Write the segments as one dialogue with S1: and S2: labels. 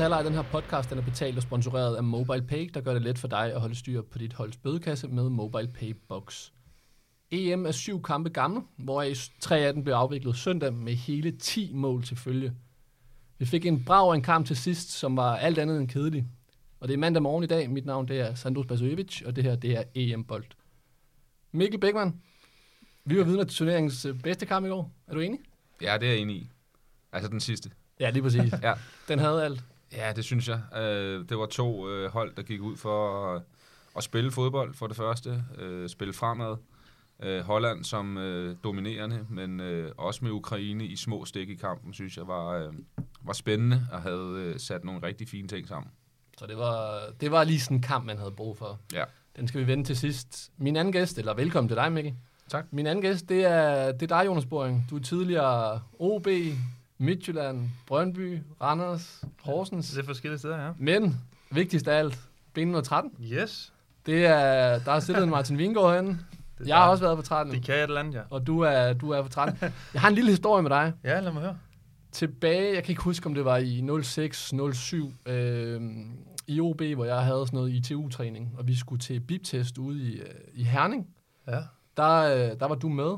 S1: Første halvleg af den her podcast den er betalt og sponsoreret af MobilePay, der gør det let for dig at holde styr på dit holds bødekasse med MobilePay Box. EM er syv kampe gammel, hvoraf tre af dem blev afviklet søndag med hele 10 mål til følge. Vi fik en brav en kamp til sidst, som var alt andet end kedelig. Og det er mandag morgen i dag. Mit navn det er Sandro Spasojevic, og det her det er EM-bold. Mikkel Beckmann, vi var vidner til turneringens øh, bedste kamp i går. Er du enig?
S2: Ja, det er jeg enig i. Altså den sidste.
S1: Ja, lige præcis.
S2: Ja.
S1: Den havde alt.
S2: Ja, det synes jeg. Øh, det var to øh, hold, der gik ud for at, at spille fodbold for det første. Øh, spille fremad. Øh, Holland som øh, dominerende, men øh, også med Ukraine i små stik i kampen, synes jeg var, øh, var spændende og havde øh, sat nogle rigtig fine ting sammen.
S1: Så det var, det var lige sådan en kamp, man havde brug for.
S2: Ja.
S1: Den skal vi vende til sidst. Min anden gæst, eller velkommen til dig, Mikkel.
S2: Tak.
S1: Min anden gæst, det er, det er dig, Jonas Boring. Du er tidligere OB, Midtjylland, Brøndby, Randers, Horsens.
S3: Det er forskellige steder, ja.
S1: Men vigtigst af alt, B113.
S3: Yes.
S1: Det er, der er siddet en Martin Vingård herinde.
S3: Det
S1: Jeg har også været på 13,
S3: Det kan et eller andet, ja.
S1: og du er, du er på 13. Jeg har en lille historie med dig.
S3: Ja, lad mig høre.
S1: tilbage, jeg kan ikke huske, om det var i 06-07, øh, i OB, hvor jeg havde sådan noget ITU-træning, og vi skulle til bip-test ude i, øh, i Herning.
S3: Ja.
S1: Der, øh, der var du med.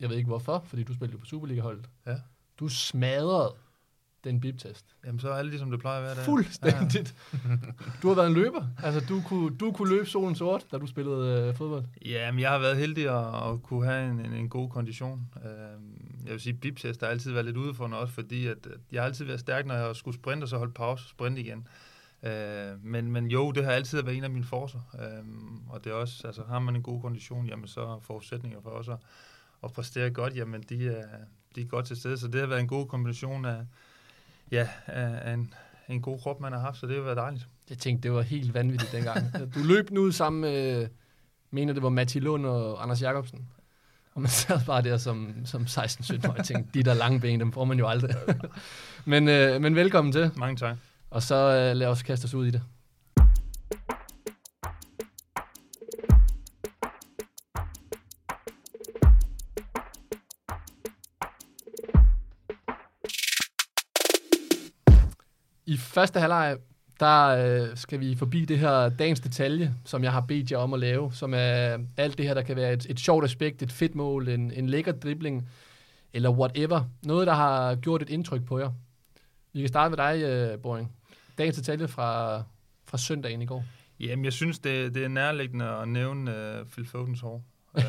S1: Jeg ved ikke hvorfor, fordi du spillede på Superliga-holdet.
S3: Ja.
S1: Du smadrede den bip-test.
S3: Jamen, så er alt ligesom det plejer at være der.
S1: Fuldstændigt. Du har været en løber. Altså, du kunne, du kunne løbe solen sort, da du spillede øh, fodbold.
S3: Ja, men jeg har været heldig at, at kunne have en, en, en god kondition. Øh, jeg vil sige, biptest har altid været lidt udefordrende også, fordi at, at jeg har altid været stærk, når jeg skulle sprinte, og så holde pause og sprinte igen. Øh, men, men jo, det har altid været en af mine forser. Øh, og det er også, altså har man en god kondition, jamen så er forudsætninger for også at, at præstere godt, jamen de er, de er godt til stede. Så det har været en god kombination af, ja, af, en, en god krop, man har haft, så det har været dejligt.
S1: Jeg tænkte, det var helt vanvittigt dengang. Du løb nu ud sammen med, mener det var Matti Lund og Anders Jacobsen. Og man sad bare der som, som 16-17 år og tænkte, de der lange ben, dem får man jo aldrig. men, øh, men velkommen til,
S3: Mange tak.
S1: og så øh, lad os kaste os ud i det. Første halvleg, der øh, skal vi forbi det her dagens detalje, som jeg har bedt jer om at lave, som er alt det her, der kan være et, et sjovt aspekt, et fedt mål, en, en lækker dribling, eller whatever. Noget, der har gjort et indtryk på jer. Vi kan starte med dig, øh, Boring. Dagens detalje fra, fra søndagen i går.
S3: Jamen, jeg synes, det, det er nærliggende at nævne uh, Phil Fodens hår. Uh,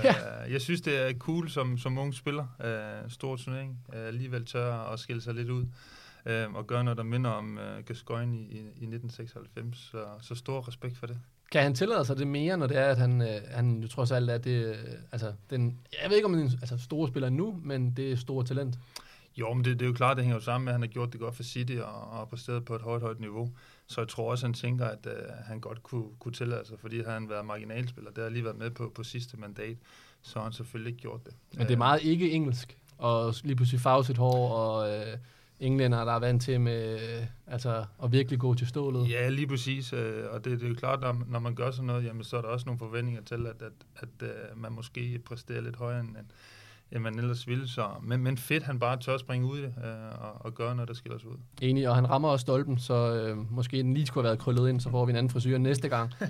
S3: jeg synes, det er cool som, som ung spiller. Uh, stor turnering. Uh, alligevel tør at skille sig lidt ud. Uh, og gøre noget, der minder om uh, Gascoigne i, i, i 1996. Så, så stor respekt for det.
S1: Kan han tillade sig det mere, når det er, at han, øh, han jo trods alt er det, øh, altså, den, jeg ved ikke om han er en altså, store spiller nu, men det er store talent.
S3: Jo, men det, det er jo klart, det hænger jo sammen med, at han har gjort det godt for City og, og har præsteret på et højt, højt niveau. Så jeg tror også, han tænker, at uh, han godt kunne, kunne tillade sig, fordi han været marginalspiller. Det har lige været med på, på sidste mandat, så har han selvfølgelig ikke gjort det.
S1: Men det er meget ikke engelsk, og lige pludselig farve sit hår, og øh, englænder, der er vant til med, øh, altså, at virkelig gå til stålet.
S3: Ja, lige præcis. øh, Og det, det er jo klart, når, når man gør sådan noget, jamen, så er der også nogle forventninger til, at, at, at uh, man måske præsterer lidt højere, end, end man ellers ville. Så, men, men fedt, han bare tør springe ud og, og gøre noget, der skiller sig ud.
S1: Enig, og han rammer også stolpen, så øh, måske den lige skulle have været krøllet ind, så får vi en anden frisyr næste gang.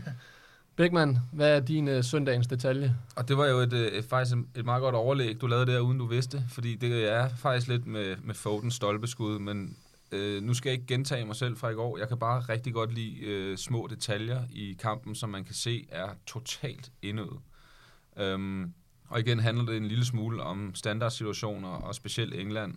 S1: Bækman, hvad er din øh, søndagens detalje?
S2: Og det var jo et, øh, faktisk et, et meget godt overlæg, du lavede der, uden du vidste, fordi det er faktisk lidt med, med Fodens stolpeskud, men øh, nu skal jeg ikke gentage mig selv fra i går. Jeg kan bare rigtig godt lide øh, små detaljer i kampen, som man kan se er totalt indøvet. Øhm, og igen handler det en lille smule om standardsituationer, og specielt England,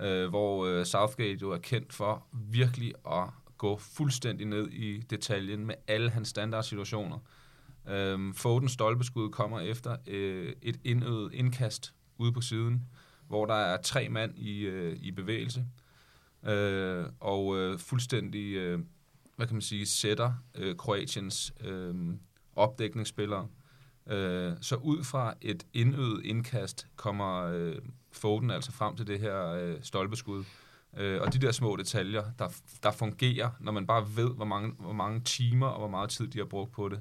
S2: øh, hvor øh, Southgate jo er kendt for virkelig at gå fuldstændig ned i detaljen med alle hans standardsituationer. Øhm, Foden stolpeskud kommer efter øh, et indødet indkast ude på siden, hvor der er tre mand i, øh, i bevægelse, øh, og øh, fuldstændig, øh, hvad kan man sige, sætter øh, Kroatiens øh, opdækningsspillere. Øh, så ud fra et indødet indkast kommer øh, Foden altså frem til det her øh, stolpeskud. Øh, og de der små detaljer, der, der fungerer, når man bare ved, hvor mange, hvor mange timer og hvor meget tid de har brugt på det,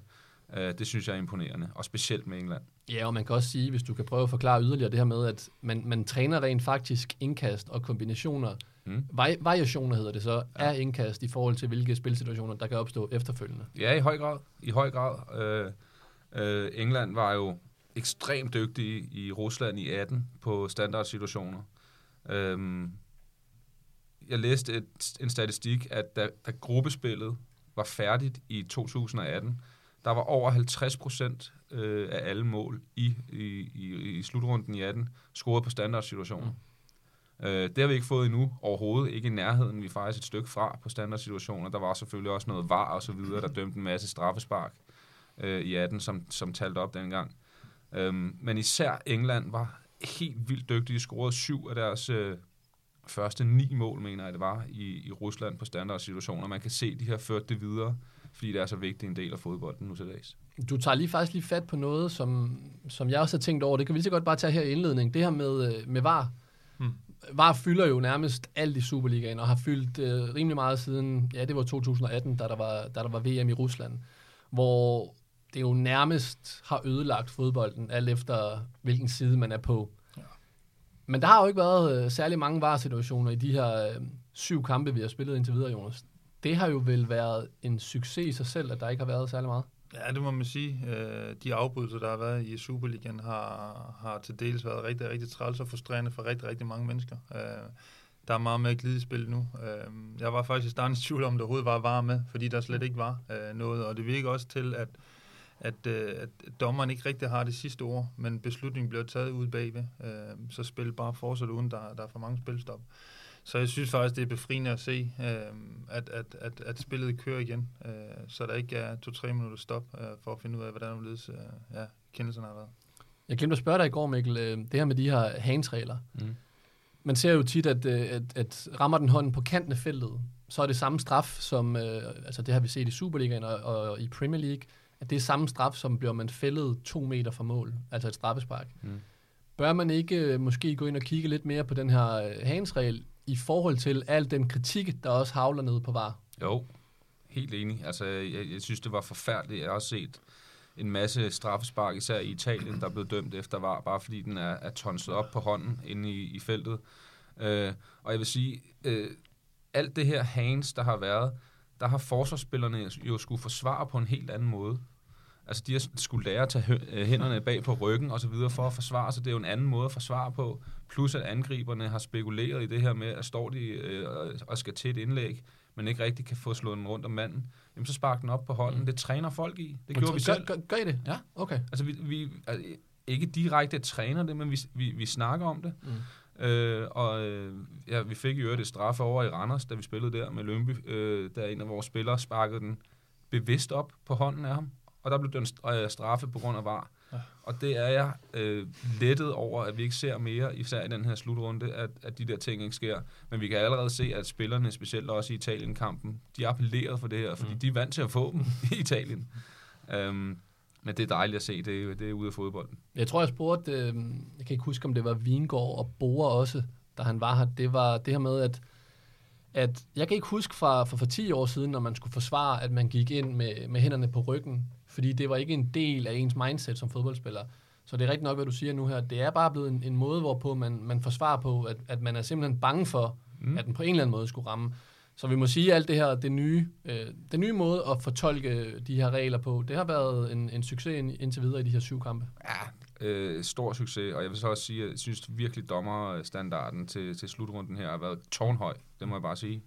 S2: øh, det synes jeg er imponerende. Og specielt med England.
S1: Ja, og man kan også sige, hvis du kan prøve at forklare yderligere det her med, at man, man træner rent faktisk indkast og kombinationer mm. vari- variationer hedder det så, ja. af indkast i forhold til, hvilke spilsituationer, der kan opstå efterfølgende.
S2: Ja, i høj grad. I høj grad. Øh, øh, England var jo ekstremt dygtige i Rusland i 18 på standardsituationer. Øh, jeg læste et, en statistik, at da, da gruppespillet var færdigt i 2018, der var over 50 procent øh, af alle mål i, i, i, i slutrunden i 18 scoret på standardsituationer. Mm. Øh, det har vi ikke fået endnu overhovedet, ikke i nærheden. Vi er faktisk et stykke fra på standardsituationer. Der var selvfølgelig også noget var og så videre, der dømte en masse straffespark øh, i 18, som, som talte op dengang. Øhm, men især England var helt vildt dygtige, scorede syv af deres øh, første ni mål, mener jeg det var, i, i Rusland på standardsituationer. Man kan se, at de har ført det videre fordi det er så vigtig en del af fodbolden nu til dags.
S1: Du tager lige faktisk lige fat på noget, som, som jeg også har tænkt over. Det kan vi lige så godt bare tage her i indledning. Det her med, øh, med VAR. Hmm. VAR fylder jo nærmest alt i Superligaen, og har fyldt øh, rimelig meget siden, ja, det var 2018, da der var, da der var VM i Rusland, hvor det jo nærmest har ødelagt fodbolden, alt efter hvilken side man er på. Men der har jo ikke været øh, særlig mange VAR-situationer i de her øh, syv kampe, vi har spillet indtil videre, Jonas det har jo vel været en succes i sig selv, at der ikke har været særlig meget.
S3: Ja, det må man sige. Øh, de afbrydelser, der har været i Superligaen, har, har til dels været rigtig, rigtig træls og frustrerende for rigtig, rigtig mange mennesker. Øh, der er meget mere glidespil nu. Øh, jeg var faktisk i starten i tvivl om, det overhovedet var varme med, fordi der slet ikke var øh, noget, og det virker også til, at at, at dommeren ikke rigtig har det sidste ord, men beslutningen bliver taget ud bagved, så spil bare fortsætter uden der, der er for mange spilstop. Så jeg synes faktisk, det er befriende at se, øh, at, at, at, at spillet kører igen, øh, så der ikke er to-tre minutter stop øh, for at finde ud af, hvordan det øh, ja, kendelsen har været.
S1: Jeg glemte at spørge dig i går, Mikkel, øh, det her med de her handsregler. Mm. Man ser jo tit, at, øh, at, at rammer den hånden på kanten af feltet, så er det samme straf, som, øh, altså det har vi set i Superligaen og, og i Premier League, at det er samme straf, som bliver man fældet to meter fra mål, altså et straffespark. Mm. Bør man ikke øh, måske gå ind og kigge lidt mere på den her øh, handsregel, i forhold til al den kritik, der også havler nede på VAR.
S2: Jo, helt enig. Altså, jeg, jeg synes, det var forfærdeligt. Jeg har også set en masse straffespark, især i Italien, der blev dømt efter VAR, bare fordi den er, er tonset op på hånden inde i, i feltet. Øh, og jeg vil sige, øh, alt det her hands, der har været, der har forsvarsspillerne jo skulle forsvare på en helt anden måde. Altså, de har skulle lære at tage øh, hænderne bag på ryggen og så videre for at forsvare sig. Det er jo en anden måde at forsvare på. Plus at angriberne har spekuleret i det her med, at står de øh, og skal til et indlæg, men ikke rigtig kan få slået den rundt om manden, jamen så spark den op på hånden. Mm. Det træner folk i. Det gjorde vi selv.
S1: Gør, gør I det? Ja, okay.
S2: Altså, vi, vi altså, ikke direkte træner det, men vi, vi, vi snakker om det. Mm. Øh, og øh, ja, vi fik jo et straffe over i Randers, da vi spillede der med Lønby, øh, da en af vores spillere sparkede den bevidst op på hånden af ham og der blev den øh, straffe på grund af var. Ja. Og det er jeg øh, lettet over, at vi ikke ser mere, især i den her slutrunde, at, at de der ting ikke sker. Men vi kan allerede se, at spillerne, specielt også i Italien-kampen, de appellerer for det her, fordi mm. de er vant til at få dem i Italien. Um, men det er dejligt at se, det er, det er ude af fodbolden.
S1: Jeg tror, jeg spurgte, øh, jeg kan ikke huske, om det var Vingård og Bore også, da han var her. Det var det her med, at at jeg kan ikke huske fra, fra for 10 år siden, når man skulle forsvare, at man gik ind med, med hænderne på ryggen, fordi det var ikke en del af ens mindset som fodboldspiller. Så det er rigtigt nok, hvad du siger nu her. Det er bare blevet en, en måde, hvorpå man, man forsvarer på, at, at man er simpelthen bange for, mm. at den på en eller anden måde skulle ramme. Så vi må sige, at alt det her, det nye, øh, den nye måde at fortolke de her regler på, det har været en, en succes indtil videre i de her syv kampe.
S2: Ja, øh, stor succes, og jeg vil så også sige, at jeg synes virkelig dommerstandarden til, til slutrunden her har været tårnhøj, det må jeg bare sige.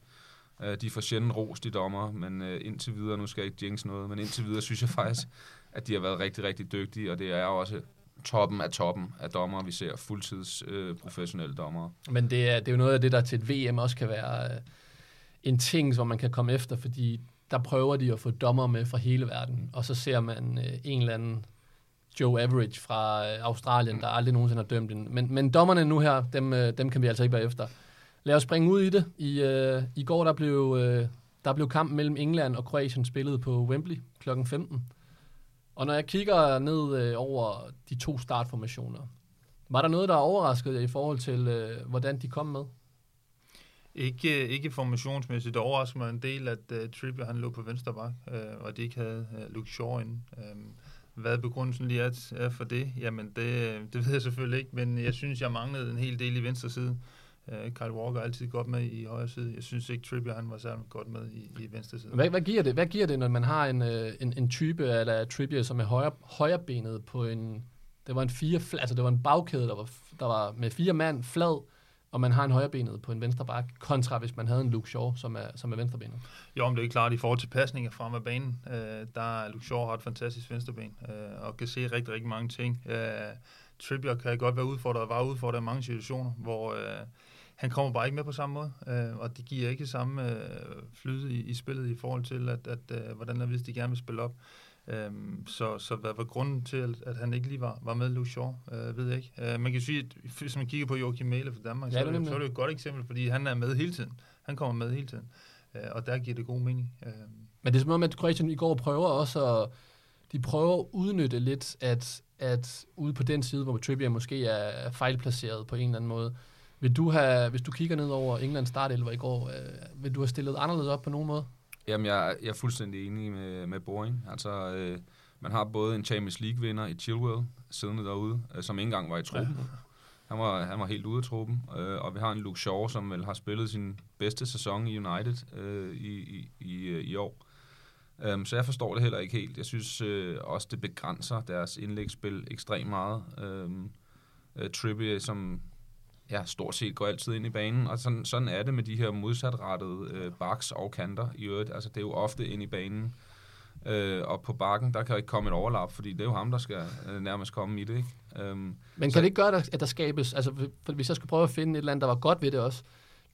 S2: Øh, de får sjældent ros, de dommer, men øh, indtil videre, nu skal jeg ikke jinx noget, men indtil videre synes jeg faktisk, at de har været rigtig, rigtig dygtige, og det er også toppen af toppen af dommer, vi ser fuldtids øh, professionelle dommer.
S1: Men det er, det er jo noget af det, der til et VM også kan være øh, en ting, som man kan komme efter, fordi der prøver de at få dommer med fra hele verden, og så ser man øh, en eller anden Joe Average fra øh, Australien, der aldrig nogensinde har dømt en. Men, men dommerne nu her, dem, øh, dem kan vi altså ikke være efter. Lad os springe ud i det. I, øh, i går der blev, øh, der blev kampen mellem England og Kroatien spillet på Wembley kl. 15. Og når jeg kigger ned øh, over de to startformationer, var der noget, der overraskede jer i forhold til, øh, hvordan de kom med?
S3: Ikke, ikke formationsmæssigt. Det overrasker mig en del, at øh, uh, Trippier han lå på venstre bak, uh, og de ikke havde uh, Luke Shaw inde. Um, øhm, hvad begrundelsen lige er, er for det, jamen det, det ved jeg selvfølgelig ikke, men jeg synes, jeg manglede en hel del i venstre side. Uh, Kyle Walker er altid godt med i højre side. Jeg synes ikke, Trippier han var særlig godt med i, i venstre side.
S1: Hvad, hvad, giver det? hvad giver det, når man har en, en, en type eller Trippier, som er højre, højrebenet på en... Det var en fire, altså det var en bagkæde, der var, der var med fire mand flad, og man har en højrebenet på en venstre bak, kontra hvis man havde en Luke Shaw, som er, som er venstrebenet.
S3: Jo, men det er klart, i forhold til pasninger frem af banen, øh, der er Luke Shaw har et fantastisk venstreben, øh, og kan se rigtig, rigtig mange ting. Øh, Trippier kan godt være udfordret, og var udfordret i mange situationer, hvor øh, han kommer bare ikke med på samme måde, øh, og det giver ikke samme øh, flyde i, i spillet i forhold til, at, at øh, hvordan er, hvis de gerne vil spille op. Øhm, så, så hvad var grunden til, at, han ikke lige var, var med Shaw, øh, ved jeg ikke. Øh, man kan sige, at hvis man kigger på Joachim Mæle fra Danmark, ja, så, er det, så er det et godt eksempel, fordi han er med hele tiden. Han kommer med hele tiden, øh, og der giver det god mening. Øh.
S1: Men det er som om, at Kroatien i går prøver også at, de prøver at udnytte lidt, at, at ude på den side, hvor Trippier måske er fejlplaceret på en eller anden måde, vil du have, hvis du kigger ned over Englands startelver i går, øh, vil du have stillet anderledes op på nogen måde?
S2: Jamen, jeg, jeg er fuldstændig enig med, med Boring. Altså, øh, man har både en Champions League-vinder i Chilwell siddende derude, øh, som ikke engang var i truppen. Ja. Han var, han var helt ude af truppen. Øh, og vi har en Luke Shaw, som vel har spillet sin bedste sæson i United øh, i, i, i, øh, i år. Um, så jeg forstår det heller ikke helt. Jeg synes øh, også, det begrænser deres indlægsspil ekstremt meget. Um, uh, Trippier, som ja, stort set går altid ind i banen, og sådan, sådan er det med de her modsatrettede øh, baks og kanter i øvrigt. Altså, det er jo ofte ind i banen, øh, og på bakken, der kan ikke komme et overlap, fordi det er jo ham, der skal øh, nærmest komme i det, ikke? Um,
S1: Men kan så, det ikke gøre, at der skabes, altså for hvis jeg skulle prøve at finde et eller andet, der var godt ved det også,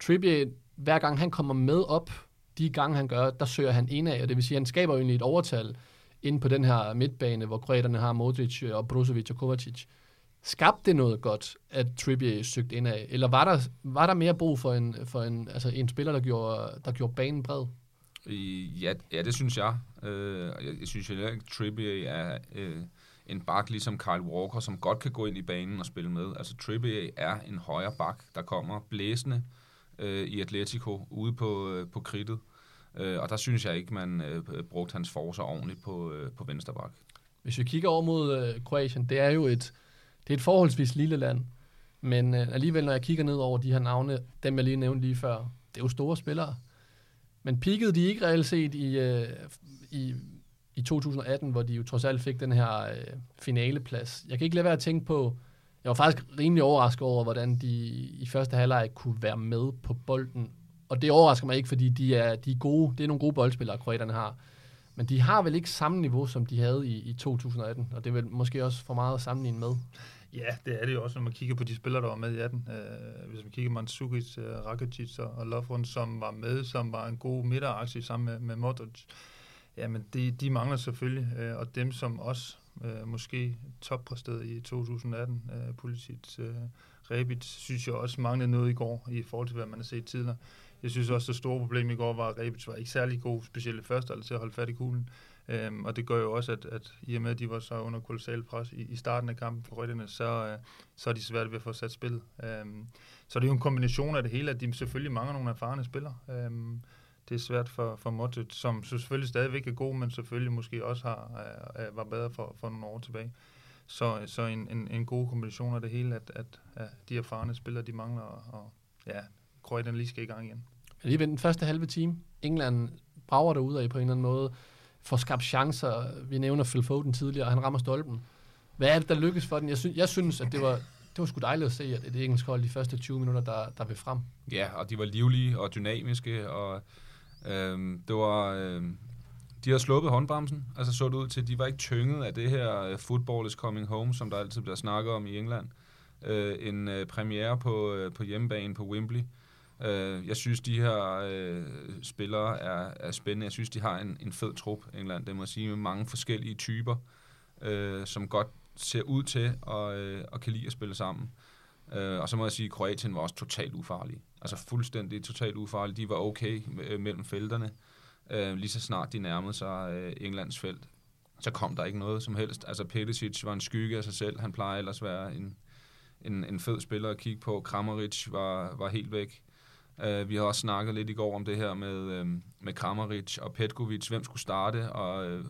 S1: Trippier, hver gang han kommer med op, de gange han gør, der søger han ind af, og det vil sige, at han skaber jo egentlig et overtal ind på den her midtbane, hvor kroaterne har Modric og Brozovic og Kovacic. Skabte det noget godt, at Trippier søgte ind af? Eller var der, var der mere brug for en, for en, altså en spiller, der gjorde, der gjorde banen bred?
S2: Ja, ja, det synes jeg. Øh, jeg, jeg synes jo at Trippier er øh, en bak ligesom Kyle Walker, som godt kan gå ind i banen og spille med. Altså Trippier er en højre bak, der kommer blæsende øh, i Atletico ude på, øh, på kridtet. Øh, og der synes jeg ikke, man øh, brugte hans forser ordentligt på, øh, på venstre bak.
S1: Hvis vi kigger over mod øh, Kroatien, det er jo et det er et forholdsvis lille land, men øh, alligevel, når jeg kigger ned over de her navne, dem jeg lige nævnte lige før, det er jo store spillere. Men peakede de ikke reelt set i, øh, i, i 2018, hvor de jo trods alt fik den her øh, finaleplads? Jeg kan ikke lade være at tænke på, jeg var faktisk rimelig overrasket over, hvordan de i første halvleg kunne være med på bolden. Og det overrasker mig ikke, fordi de er, de er gode. Det er nogle gode boldspillere, kroaterne har. Men de har vel ikke samme niveau, som de havde i, i 2018, og det er vel måske også for meget at sammenligne med.
S3: Ja, det er det jo også, når man kigger på de spillere, der var med i 18. Øh, hvis man kigger på Mandzukic, uh, Rakitic og, og Lovren, som var med, som var en god midteraktie sammen med, med Modric. Jamen, de, de mangler selvfølgelig, øh, og dem, som også øh, måske toppræsterede i 2018, øh, Pulisic, øh, Rebic, synes jeg også manglede noget i går i forhold til, hvad man har set tidligere. Jeg synes også, det store problem i går var, at Rebic var ikke særlig god, specielt i første til at holde fat i kuglen. Øhm, og det gør jo også, at, at i og med, at de var så under kolossal pres i, i starten af kampen for Rødderne, så, øh, så er de svært ved at få sat spillet. Øhm, så det er jo en kombination af det hele, at de selvfølgelig mangler nogle erfarne spillere. Øhm, det er svært for, for Modric, som selvfølgelig stadigvæk er god, men selvfølgelig måske også har, øh, øh, var bedre for, for nogle år tilbage. Så, så en, en, en god kombination af det hele, at, at, at de erfarne spillere, de mangler, og, og ja, Kroatien lige skal i gang igen.
S1: Lige ved den første halve time, England brager derude af på en eller anden måde, får skabt chancer. Vi nævner Phil Foden tidligere, og han rammer stolpen. Hvad er det, der lykkes for den? Jeg, synes, jeg synes, at det var, det var sgu dejligt at se, at det engelsk hold de første 20 minutter, der, der vil frem.
S2: Ja, og de var livlige og dynamiske, og øhm, det var... Øhm, de har sluppet håndbremsen, altså så det ud til, de var ikke tynget af det her uh, football is coming home, som der altid bliver snakket om i England. Uh, en uh, premiere på, uh, på hjemmebane på Wembley. Øh, jeg synes, de her øh, spillere er, er spændende. Jeg synes, de har en, en fed trup, England, det må jeg sige, med mange forskellige typer, øh, som godt ser ud til og, øh, og kan lide at spille sammen. Øh, og så må jeg sige, at Kroatien var også totalt ufarlig. Altså fuldstændig totalt ufarlig. De var okay øh, mellem felterne. Øh, lige så snart de nærmede sig øh, Englands felt, så kom der ikke noget som helst. Altså Perisic var en skygge af sig selv. Han plejer ellers at være en, en, en fed spiller at kigge på. Kramaric var, var helt væk. Uh, vi har også snakket lidt i går om det her med, uh, med Kramaric og Petkovic, hvem skulle starte, og uh,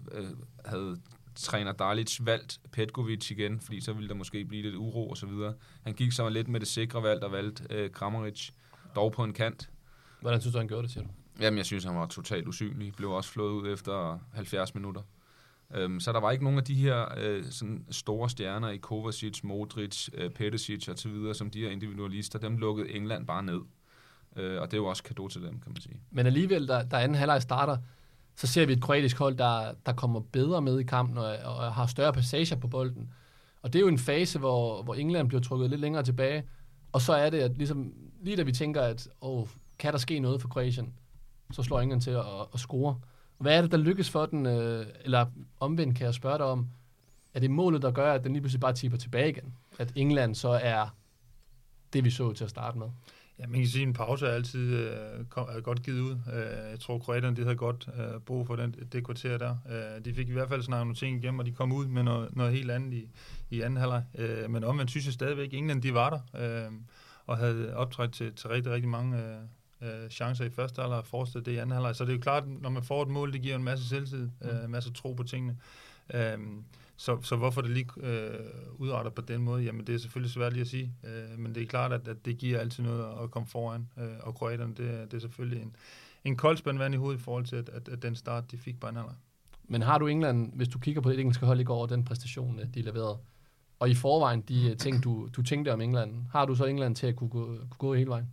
S2: havde træner Dalic valgt Petkovic igen, fordi så ville der måske blive lidt uro og så videre. Han gik så lidt med det sikre valg og valgte øh, Kramaric, dog på en kant.
S1: Hvordan synes du, han gjorde det, siger du?
S2: Jamen, jeg synes, han var totalt usynlig. Blev også flået ud efter 70 minutter. Øhm, så der var ikke nogen af de her øh, sådan store stjerner i Kovacic, Modric, øh, Peticic og så videre, som de her individualister. Dem lukkede England bare ned. Øh, og det er jo også kado til dem, kan man sige.
S1: Men alligevel, der, der anden halvleg starter, så ser vi et kroatisk hold, der, der kommer bedre med i kampen og, og har større passager på bolden. Og det er jo en fase, hvor, hvor England bliver trukket lidt længere tilbage. Og så er det, at ligesom, lige da vi tænker, at åh, kan der ske noget for Kroatien, så slår England til at, at score. Hvad er det, der lykkes for den, øh, eller omvendt kan jeg spørge dig om, er det målet, der gør, at den lige pludselig bare tipper tilbage igen? At England så er det, vi så til at starte med?
S3: Ja, man kan sige, at en pause er altid øh, kom, er godt givet ud. Øh, jeg tror, kroaterne de havde godt øh, brug for den, det kvarter der. Øh, de fik i hvert fald snakket nogle ting igennem, og de kom ud med noget, noget helt andet i, i anden halvleg. Øh, men omvendt synes jeg stadigvæk, at England de var der, øh, og havde optrædt til, til rigtig, rigtig mange øh, øh, chancer i første halvleg og fortsat det i anden halvleg. Så det er jo klart, når man får et mål, det giver en masse selvtid, øh, en masse tro på tingene. Øh, så, så hvorfor det lige øh, udarter på den måde, jamen det er selvfølgelig svært lige at sige, øh, men det er klart, at, at det giver altid noget at komme foran, øh, og kroaterne, det, det er selvfølgelig en, en kold spand vand i hovedet i forhold til, at, at, at den start, de fik på anden
S1: Men har du England, hvis du kigger på det engelske hold i går, den præstation, de leverede, og i forvejen de ting, du, du tænkte om England, har du så England til at kunne gå, kunne gå hele vejen?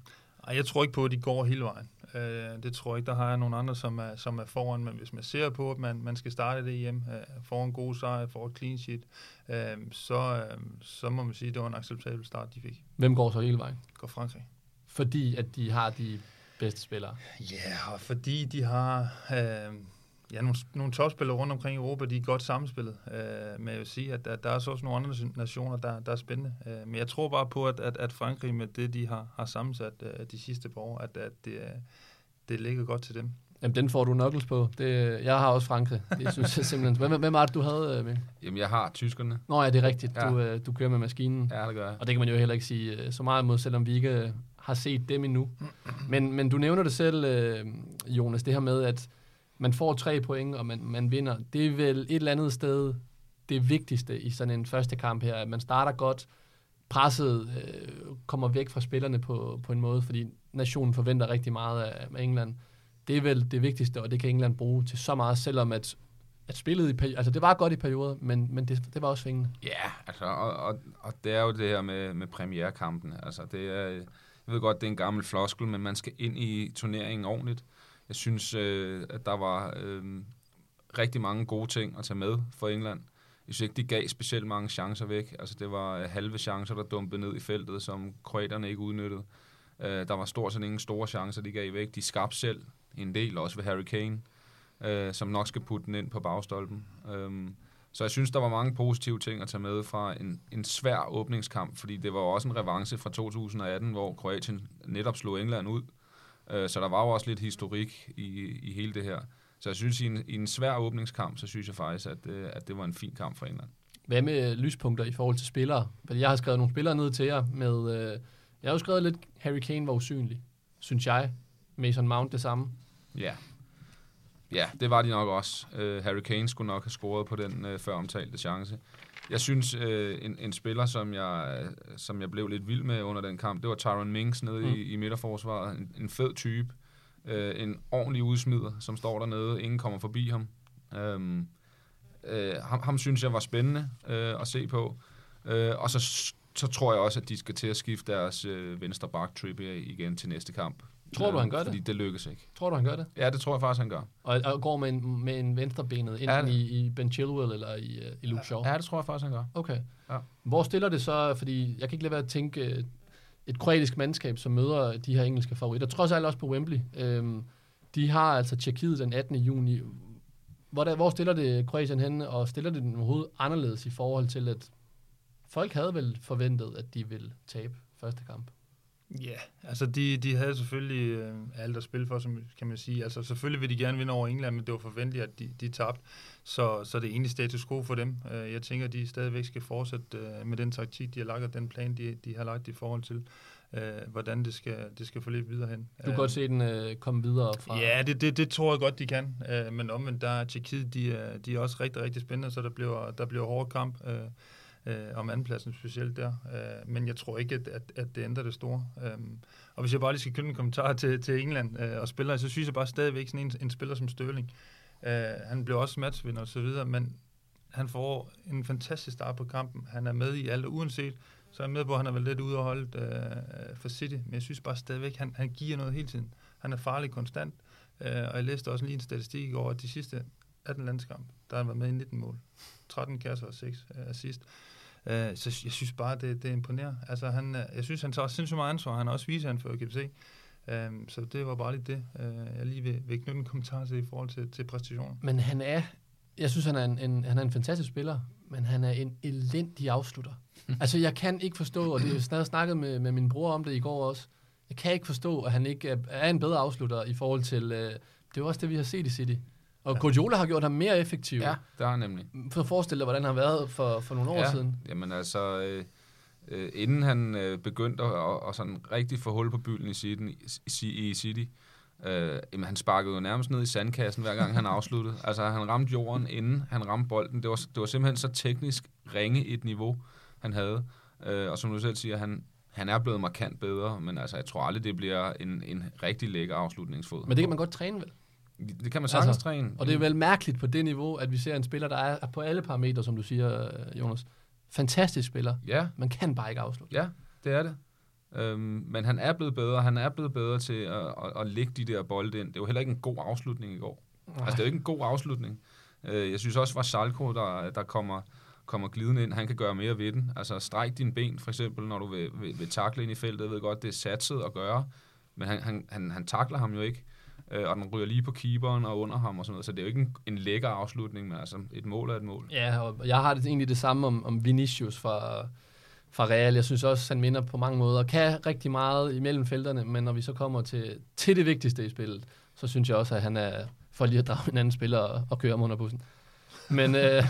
S3: Ej, jeg tror ikke på, at de går hele vejen. Øh, det tror jeg ikke. Der har jeg nogle andre, som er, som er foran. Men hvis man ser på, at man, man skal starte det hjem, øh, får en god sejr, får et clean sheet, øh, så, øh, så må man sige, at det var en acceptabel start, de fik.
S1: Hvem går så hele vejen?
S3: Går Frankrig.
S1: Fordi at de har de bedste spillere?
S3: Ja, yeah, og fordi de har... Øh, ja, nogle, nogle topspillere rundt omkring i Europa, de er godt sammenspillet. Øh, men jeg vil sige, at, at der er så også nogle andre nationer, der, der er spændende. Øh, men jeg tror bare på, at, at, at Frankrig med det, de har, har sammensat øh, de sidste par år, at, at det, det ligger godt til dem.
S1: Jamen, den får du knuckles på. Det, jeg har også Frankrig. Det synes jeg simpelthen. Hvem, hvem er det, du havde, øh, med?
S2: Jamen, jeg har tyskerne.
S1: Nå ja, det er rigtigt. Ja. Du, øh, du kører med maskinen.
S2: Ja, det gør jeg.
S1: Og det kan man jo heller ikke sige øh, så meget mod, selvom vi ikke har set dem endnu. Men, men du nævner det selv, Jonas, det her med, at man får tre point, og man, man vinder. Det er vel et eller andet sted det vigtigste i sådan en første kamp her, at man starter godt, presset øh, kommer væk fra spillerne på, på en måde, fordi nationen forventer rigtig meget af, af England. Det er vel det vigtigste, og det kan England bruge til så meget, selvom at, at spillet i altså det var godt i perioder, men, men det, det var også svingende.
S2: Ja, yeah, altså, og, og, og, det er jo det her med, med premierkampen. Altså, det er, jeg ved godt, det er en gammel floskel, men man skal ind i turneringen ordentligt. Jeg synes, øh, at der var øh, rigtig mange gode ting at tage med for England. Jeg synes ikke, de gav specielt mange chancer væk. Altså, det var øh, halve chancer, der dumpede ned i feltet, som kroaterne ikke udnyttede. Øh, der var stort set ingen store chancer, de gav væk. De skabte selv en del, også ved Harry Kane, øh, som nok skal putte den ind på bagstolpen. Øh, så jeg synes, der var mange positive ting at tage med fra en, en svær åbningskamp, fordi det var også en revanche fra 2018, hvor Kroatien netop slog England ud. Øh, så der var jo også lidt historik i, i hele det her. Så jeg synes, i en, i en svær åbningskamp, så synes jeg faktisk, at, øh, at det var en fin kamp for England.
S1: Hvad med lyspunkter i forhold til spillere? Fordi jeg har skrevet nogle spillere ned til jer med... Øh, jeg har jo skrevet lidt, Harry Kane var usynlig, synes jeg. Mason Mount det samme.
S2: Ja. Ja, det var de nok også. Uh, Harry Kane skulle nok have scoret på den før omtalte chance. Jeg synes, øh, en, en spiller, som jeg, som jeg blev lidt vild med under den kamp, det var Tyron Minks nede mm. i, i midterforsvaret. En, en fed type. Øh, en ordentlig udsmider, som står dernede. Ingen kommer forbi ham. Øhm, øh, ham, ham synes jeg var spændende øh, at se på. Øh, og så, så tror jeg også, at de skal til at skifte deres øh, venstre bak Trippier igen til næste kamp.
S1: Tror du, han gør
S2: fordi
S1: det?
S2: det lykkes ikke.
S1: Tror du, han gør det?
S2: Ja, det tror jeg faktisk, han gør.
S1: Og, og går med en, med en venstrebenet, enten ja, i, i Ben Chilwell eller i, uh, i Luke Shaw?
S2: Ja, det tror jeg faktisk, han gør.
S1: Okay. Ja. Hvor stiller det så, fordi jeg kan ikke lade være at tænke, uh, et kroatisk mandskab, som møder de her engelske favoritter, trods alt også på Wembley. Øhm, de har altså Tjekkiet den 18. juni. Hvor, der, hvor stiller det Kroatien henne, og stiller det den overhovedet anderledes i forhold til, at folk havde vel forventet, at de ville tabe første kamp?
S3: Ja, yeah, altså de, de havde selvfølgelig øh, alt at spille for, som kan man sige. Altså selvfølgelig vil de gerne vinde over England, men det var forventeligt, at de, de tabte. Så, så det er egentlig status quo for dem. Uh, jeg tænker, at de stadigvæk skal fortsætte uh, med den taktik, de har lagt, og den plan, de, de har lagt i forhold til øh, hvordan det skal, det skal forløbe videre hen.
S1: Du kan godt se den øh, komme videre fra...
S3: Ja, det, det, det tror jeg godt, de kan. Øh, men omvendt, der er Tjekkiet, de, er- de er også rigtig, rigtig spændende, så der bliver, der bliver hård kamp øh, øh, om andenpladsen specielt der. Øh, men jeg tror ikke, at, at, at det ændrer det store. Øh, og hvis jeg bare lige skal knytte en kommentar til, til England øh, og spillere, så synes jeg bare stadigvæk sådan en, en spiller som Størling. Øh, han blev også matchvinder og så videre, men han får en fantastisk start på kampen. Han er med i alt, uanset, så er jeg med på, at han har været lidt ude og øh, for City, men jeg synes bare stadigvæk, han, han giver noget hele tiden. Han er farlig konstant, øh, og jeg læste også lige en statistik i går, at de sidste 18 landskamp, der har han været med i 19 mål. 13 kasser og 6 øh, assist. Øh, så jeg synes bare, det, det imponerer. Altså, han, øh, jeg synes, han tager sindssygt meget ansvar. Han er også viseanfører, kan vi se. Um, så det var bare lige det, uh, jeg lige vil, vil knytte en kommentar til i forhold til, til præstationen.
S1: Men han er... Jeg synes, han er en, en, han er en fantastisk spiller, men han er en elendig afslutter. altså, jeg kan ikke forstå, og det er snakket med, med min bror om det i går også, jeg kan ikke forstå, at han ikke er, er en bedre afslutter i forhold til... Øh, det er jo også det, vi har set i City. Og. Guardiola har gjort ham mere effektiv.
S2: Ja, det har han nemlig.
S1: For at forestille dig, hvordan han har været for, for nogle år
S2: ja,
S1: siden.
S2: Jamen altså, øh, øh, inden han øh, begyndte at, at, at sådan rigtig få hul på bylden i City, i, i City øh, jamen, han sparkede jo nærmest ned i sandkassen, hver gang han afsluttede. altså, han ramte jorden, inden han ramte bolden. Det var, det var simpelthen så teknisk ringe et niveau, han havde. Øh, og som du selv siger, han, han er blevet markant bedre, men altså, jeg tror aldrig, det bliver en, en rigtig lækker afslutningsfod.
S1: Men det kan man godt træne vel.
S2: Det kan man sagtens
S1: Altså,
S2: træne.
S1: Og det er vel mærkeligt på det niveau, at vi ser en spiller, der er på alle parametre, som du siger, øh, Jonas. Fantastisk spiller.
S2: Ja,
S1: Man kan bare ikke afslutte.
S2: Ja, det er det. Øhm, men han er blevet bedre. Han er blevet bedre til at, at, at lægge de der bolde ind. Det var heller ikke en god afslutning i går. Altså, det er jo ikke en god afslutning. Øh, jeg synes også, var Salko, der, der kommer, kommer glidende ind, han kan gøre mere ved den. Altså, stræk dine ben, for eksempel, når du vil, vil, vil takle ind i feltet. Jeg ved godt, det er satset at gøre, men han, han, han, han takler ham jo ikke. Øh, og den ryger lige på keeperen og under ham og sådan noget. Så det er jo ikke en, en lækker afslutning, men altså, et mål er et mål.
S1: Ja, og jeg har det egentlig det samme om, om Vinicius fra, fra Real. Jeg synes også, han minder på mange måder. Kan rigtig meget imellem felterne, men når vi så kommer til, til det vigtigste i spillet, så synes jeg også, at han er for lige at drage en anden spiller og, og køre ham under bussen. Men øh,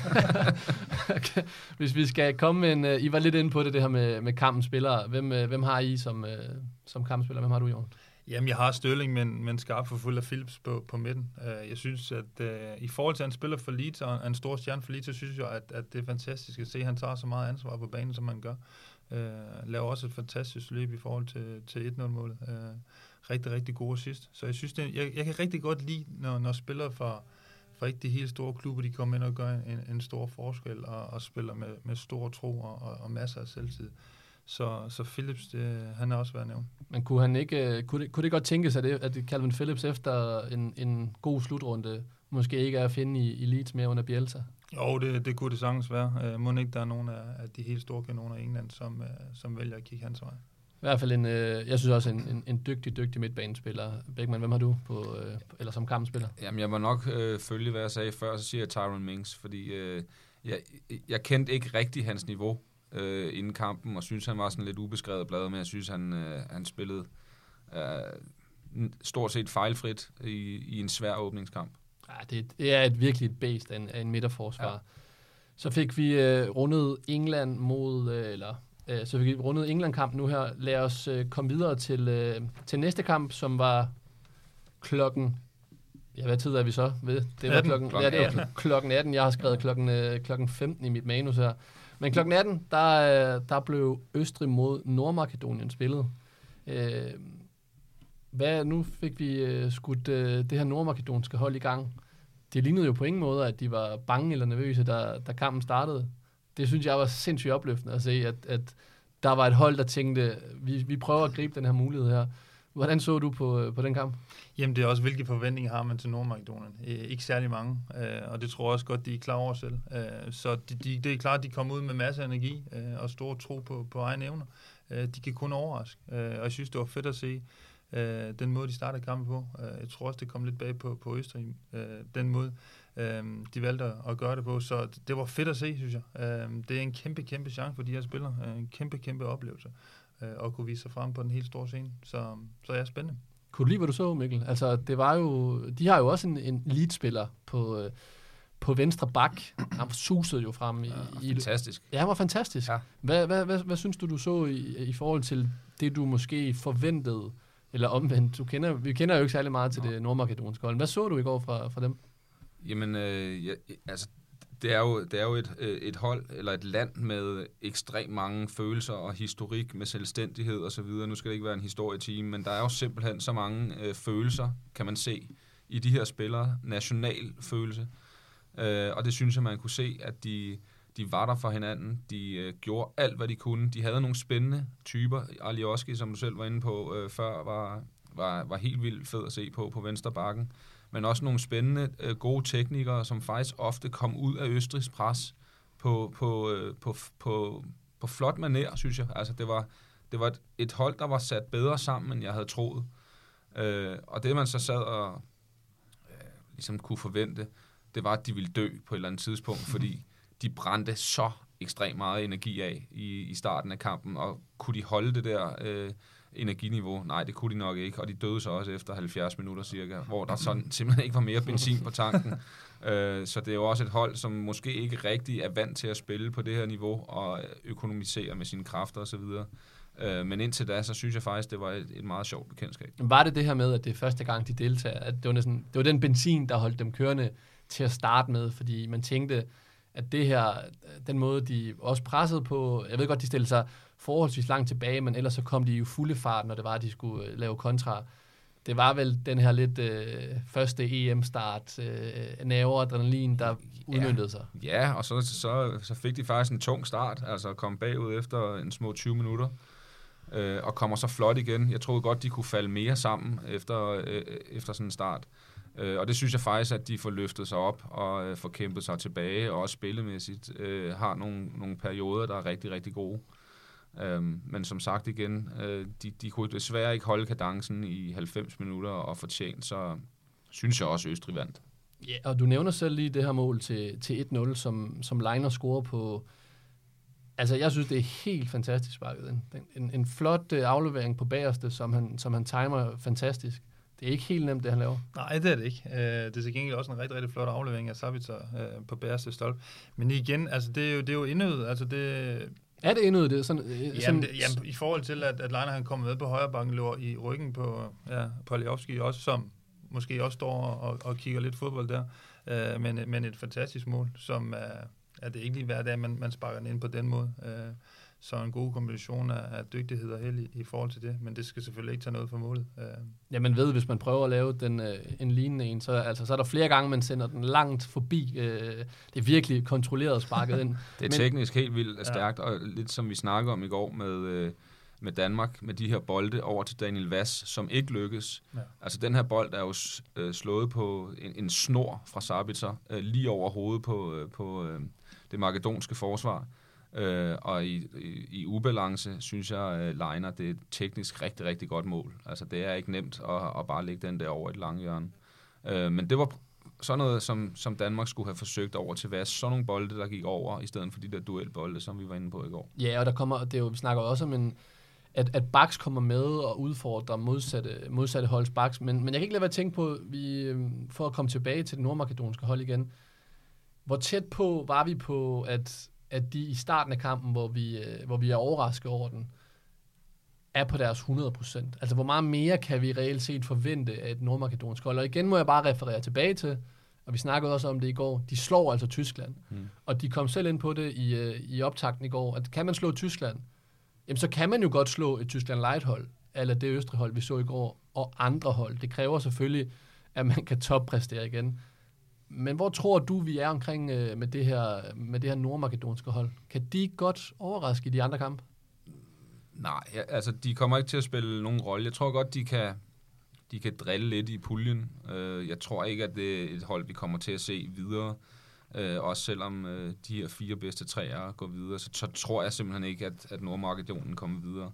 S1: hvis vi skal komme med en... Øh, I var lidt inde på det, det her med, med kampens spillere. Hvem, øh, hvem har I som, øh, som kampspiller? Hvem har du, Jon?
S3: Jamen, jeg har Størling, men, men skarp for fuld af Philips på, på midten. Uh, jeg synes, at uh, i forhold til, at han spiller for Leeds, og en stor stjerne for Leeds, så synes jeg, at, at det er fantastisk at se, at han tager så meget ansvar på banen, som han gør. Uh, laver også et fantastisk løb i forhold til, til 1-0-målet. Uh, rigtig, rigtig god sidst. Så jeg synes, det, jeg, jeg kan rigtig godt lide, når, når spillere fra, fra ikke de helt store klubber, de kommer ind og gør en, en stor forskel, og, og spiller med, med stor tro og, og, og masser af selvtid. Så, så Philips, det, han er også værd at nævne.
S1: Men kunne, han ikke, øh, kunne, det, kunne det godt tænkes, at, det, at Calvin Phillips efter en, en god slutrunde måske ikke er at finde i, i Leeds mere under Bielsa?
S3: Jo, det, det kunne det sagtens være. Uh, må ikke der er nogen af, af de helt store kanoner i England, som, uh, som vælger at kigge hans vej.
S1: I hvert fald en, øh, jeg synes også en, en, en dygtig, dygtig midtbanespiller. Beckmann, hvem har du på, øh, eller som kampspiller?
S2: Jamen, jeg må nok øh, følge, hvad jeg sagde før, så siger jeg Tyron Mings, fordi øh, jeg, jeg kendte ikke rigtig hans niveau øh, inden kampen, og synes, han var sådan lidt ubeskrevet blad, men jeg synes, han, øh, han spillede øh, stort set fejlfrit i, i en svær åbningskamp.
S1: Ja, det, det er et virkelig et based af en, af en midterforsvar. Ja. Så fik vi øh, rundet England mod, øh, eller øh, så fik vi rundet England-kamp nu her. Lad os øh, komme videre til, øh, til næste kamp, som var klokken Ja, hvad tid er vi så ved? Det var
S3: 18.
S1: klokken,
S2: Klokken
S1: ja, det var klokken 18. Jeg har skrevet klokken, øh, klokken 15 i mit manus her. Men klokken 18, der, øh, der blev Østrig mod Nordmakedonien spillet. Øh, hvad, nu fik vi øh, skudt øh, det her nordmakedonske hold i gang. Det lignede jo på ingen måde, at de var bange eller nervøse, da, da kampen startede. Det synes jeg var sindssygt opløftende at se, at, at der var et hold, der tænkte, vi, vi prøver at gribe den her mulighed her. Hvordan så du på, øh, på den kamp?
S3: Jamen, det er også, hvilke forventninger har man til Nordmakedonien? Øh, ikke særlig mange, øh, og det tror jeg også godt, de er klar over selv. Øh, så de, de, det er klart, at de kommer ud med masser af energi øh, og stor tro på, på egne evner. Øh, de kan kun overraske, øh, og jeg synes, det var fedt at se øh, den måde, de startede kampen på. Øh, jeg tror også, det kom lidt bag på, på Østrig, øh, den måde, øh, de valgte at, gøre det på. Så det, var fedt at se, synes jeg. Øh, det er en kæmpe, kæmpe chance for de her spillere. Øh, en kæmpe, kæmpe oplevelse øh, at kunne vise sig frem på den helt store scene. Så, så ja, spændende.
S1: Kunne du lide, hvad du så, Mikkel? Altså, det var jo, de har jo også en, en lead-spiller på, øh, på venstre bak. Han susede jo frem i... i
S2: Fantastisk.
S1: ja, han var fantastisk.
S2: Ja.
S1: Hvad, hvad, hvad, hvad synes du, du så i, i forhold til det, du måske forventede, eller omvendt? Du kender, vi kender jo ikke særlig meget til det nordmakedonske hold. Hvad så du i går fra, fra dem?
S2: Jamen, øh, ja, altså, det er jo, det er jo et, øh, et hold, eller et land med ekstremt mange følelser og historik med selvstændighed og så videre. Nu skal det ikke være en historieteam, men der er jo simpelthen så mange øh, følelser, kan man se, i de her spillere. National følelse. Øh, og det synes jeg, man kunne se, at de, de var der for hinanden. De øh, gjorde alt, hvad de kunne. De havde nogle spændende typer. Alioski, som du selv var inde på øh, før, var, var, var helt vildt fed at se på på venstre bakken men også nogle spændende, øh, gode teknikere, som faktisk ofte kom ud af Østrigs pres på, på, øh, på, på, på flot maner, synes jeg. Altså, det var, det var et, et hold, der var sat bedre sammen, end jeg havde troet. Øh, og det, man så sad og øh, ligesom kunne forvente, det var, at de ville dø på et eller andet tidspunkt, fordi de brændte så ekstremt meget energi af i, i starten af kampen, og kunne de holde det der øh, energiniveau? Nej, det kunne de nok ikke, og de døde så også efter 70 minutter cirka, hvor der sådan simpelthen ikke var mere benzin på tanken. Øh, så det er jo også et hold, som måske ikke rigtig er vant til at spille på det her niveau og økonomisere med sine kræfter osv. Øh, men indtil da, så synes jeg faktisk, det var et, et meget sjovt bekendtskab.
S1: Var det det her med, at det er første gang, de deltager? At det, var næsten, det var den benzin, der holdt dem kørende til at starte med, fordi man tænkte, at det her, den måde, de også pressede på, jeg ved godt, de stillede sig forholdsvis langt tilbage, men ellers så kom de jo fulde fart, når det var, at de skulle øh, lave kontra. Det var vel den her lidt øh, første EM-start, øh, nerve adrenalin, der udmyndtede sig.
S2: Ja, og så, så, så fik de faktisk en tung start, altså kom bagud efter en små 20 minutter, øh, og kommer så flot igen. Jeg troede godt, de kunne falde mere sammen efter, øh, efter sådan en start. Øh, og det synes jeg faktisk, at de får løftet sig op og øh, får kæmpet sig tilbage, og også spillemæssigt øh, har nogle, nogle perioder, der er rigtig, rigtig gode. Øhm, men som sagt igen, øh, de, de kunne desværre ikke holde kadencen i 90 minutter og fortjent, så synes jeg også, Østrig vandt.
S1: Ja, og du nævner selv lige det her mål til, til 1-0, som, som Leiner scorer på. Altså, jeg synes, det er helt fantastisk sparket. En, en, en flot uh, aflevering på bagerste, som han, som han timer fantastisk. Det er ikke helt nemt, det han laver.
S3: Nej, det er det ikke. Uh, det er til gengæld også en rigtig, rigtig flot aflevering af Sabitzer uh, på bagerste stolp. Men igen, altså, det er jo, det er jo indøvet. Altså, det,
S1: er det endnu det? Sådan,
S3: jamen, sådan, det, jamen, i forhold til, at, at Leiner han kommer med på højre bakken, løber i ryggen på ja, Poliovski også, som måske også står og, og kigger lidt fodbold der. Uh, men, men et fantastisk mål, som er, er det ikke lige hver dag, man, man sparker den ind på den måde. Uh, så en god kombination af, af dygtighed og held i, i forhold til det, men det skal selvfølgelig ikke tage noget for målet. Uh.
S1: Ja, man ved, hvis man prøver at lave den, uh, en lignende en, så, altså, så er der flere gange, man sender den langt forbi. Uh, det er virkelig kontrolleret sparket ind.
S2: det er men, teknisk helt vildt stærkt, ja. og lidt som vi snakkede om i går med... Uh, med Danmark, med de her bolde over til Daniel Vass, som ikke lykkes. Ja. Altså den her bold er jo øh, slået på en, en snor fra Sabitzer, øh, lige over hovedet på, øh, på øh, det makedonske forsvar. Øh, og i, i, i ubalance, synes jeg, øh, Leiner, det er et teknisk rigtig, rigtig godt mål. Altså, det er ikke nemt at, at bare lægge den der over et langt hjørne. Øh, men det var sådan noget, som, som Danmark skulle have forsøgt over til Vas. Sådan nogle bolde, der gik over, i stedet for de der duelbolde, som vi var inde på i går.
S1: Ja, og der kommer, det er jo, vi snakker også om en, at, at Baks kommer med og udfordrer modsatte, modsatte holds Baks. Men, men jeg kan ikke lade være at tænke på, vi, øh, for at komme tilbage til det nordmakedonske hold igen, hvor tæt på var vi på, at at de i starten af kampen, hvor vi, øh, hvor vi er overrasket over den, er på deres 100%. Altså, hvor meget mere kan vi reelt set forvente af et nordmakedonsk hold? Og igen må jeg bare referere tilbage til, og vi snakkede også om det i går, de slår altså Tyskland. Mm. Og de kom selv ind på det i, øh, i optakten i går, at kan man slå Tyskland, jamen så kan man jo godt slå et Tyskland Light-hold, eller det Østrig-hold, vi så i går, og andre hold. Det kræver selvfølgelig, at man kan toppræstere igen. Men hvor tror du, vi er omkring øh, med, det her, med det her nordmakedonske hold? Kan de godt overraske i de andre kampe?
S2: Nej, ja, altså de kommer ikke til at spille nogen rolle. Jeg tror godt, de kan, de kan drille lidt i puljen. Øh, jeg tror ikke, at det er et hold, vi kommer til at se videre. Øh, også selvom øh, de her fire bedste træer går videre, så, så tror jeg simpelthen ikke, at, at Nordmakedonien kommer videre.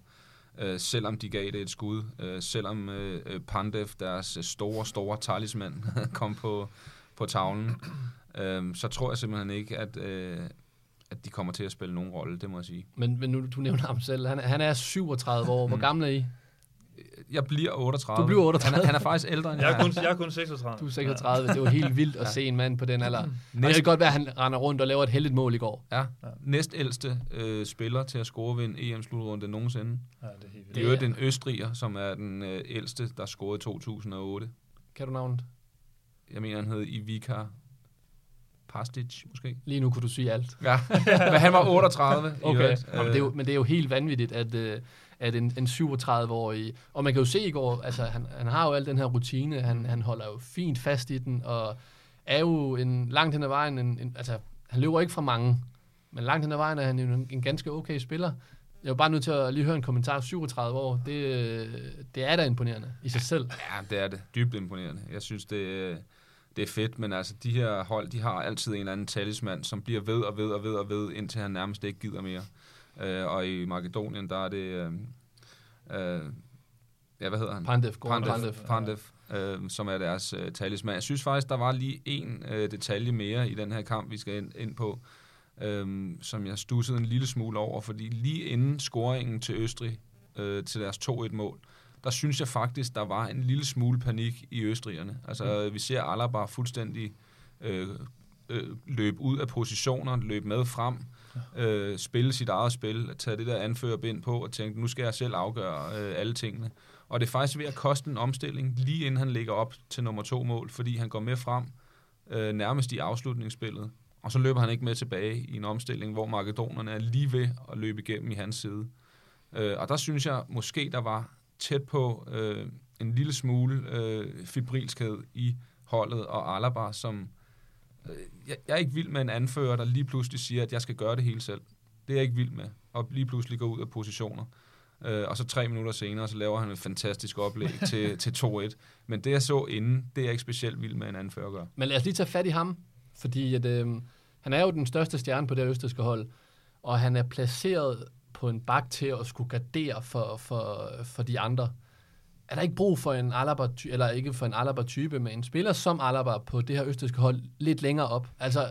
S2: Øh, selvom de gav det et skud. øh, selvom øh, Pandev, deres store, store talisman, kom på, på tavlen, øh, så tror jeg simpelthen ikke, at, øh, at de kommer til at spille nogen rolle, det må jeg sige.
S1: Men, men nu, du nævner ham selv, han, han er 37 år. Hvor gammel er I?
S2: jeg bliver 38.
S1: Du bliver 38.
S2: Han er, han er faktisk ældre end
S3: Jeg er kun, jeg er kun 36.
S1: Du er 36. Det var helt vildt at se en mand på den alder. Og det
S2: Næst,
S1: kan godt være, at han render rundt og laver et heldigt mål i går.
S2: ja, næstældste øh, spiller til at score ved en EM-slutrunde nogensinde.
S3: Ja, det er helt vildt.
S2: Det er jo den østriger, som er den øh, ældste, der scorede i 2008.
S1: Kan du navnet?
S2: Jeg mener, han hed Ivica Pastic, måske.
S1: Lige nu kunne du sige alt.
S2: Ja, men han var 38. i
S1: Okay. Nå, men, det er jo, men det er jo helt vanvittigt, at, øh, at en, en 37-årig... Og man kan jo se i går, altså han, han har jo al den her rutine, han, han holder jo fint fast i den, og er jo en, langt hen ad vejen... En, en, altså, han løber ikke fra mange, men langt hen ad vejen er han jo en, en ganske okay spiller. Jeg var bare nødt til at lige høre en kommentar. 37 år, det, øh, det er da imponerende i sig selv.
S2: Ja, det er det. Dybt imponerende. Jeg synes, det, øh, det er fedt, men altså, de her hold, de har altid en eller anden talisman, som bliver ved og ved og ved og ved, indtil han nærmest ikke gider mere. Øh, og i Makedonien, der er det... Øh, øh, ja, hvad hedder han?
S1: Pandev,
S2: Pandev,
S1: Pandev.
S2: Pandev øh, som er deres øh, talisman. Jeg synes faktisk, der var lige en øh, detalje mere i den her kamp, vi skal ind, ind på, øh, som jeg stussede en lille smule over, fordi lige inden scoringen til Østrig, øh, til deres 2-1-mål, der synes jeg faktisk, der var en lille smule panik i østrigerne. Altså, mm. vi ser Alaba fuldstændig øh, øh, løbe ud af positioner, løbe med frem, øh, spille sit eget spil, tage det der anførerbind på og tænke, nu skal jeg selv afgøre øh, alle tingene. Og det er faktisk ved at koste en omstilling, lige inden han ligger op til nummer to mål, fordi han går med frem øh, nærmest i afslutningsspillet. Og så løber han ikke med tilbage i en omstilling, hvor makedonerne er lige ved at løbe igennem i hans side. Øh, og der synes jeg måske, der var tæt på øh, en lille smule øh, fibrilskhed i holdet og Alaba, som... Øh, jeg, jeg er ikke vild med en anfører, der lige pludselig siger, at jeg skal gøre det hele selv. Det er jeg ikke vild med. Og lige pludselig gå ud af positioner. Øh, og så tre minutter senere, så laver han et fantastisk oplæg til, til 2-1. Men det, jeg så inden, det er jeg ikke specielt vild med en anfører at gøre.
S1: Men lad os lige tage fat i ham, fordi at, øh, han er jo den største stjerne på det østrigske hold, og han er placeret på en bak til at skulle gardere for, for, for de andre. Er der ikke brug for en Alaba, eller ikke for en Alaba-type, men en spiller som Alaba på det her østrigske hold lidt længere op? Altså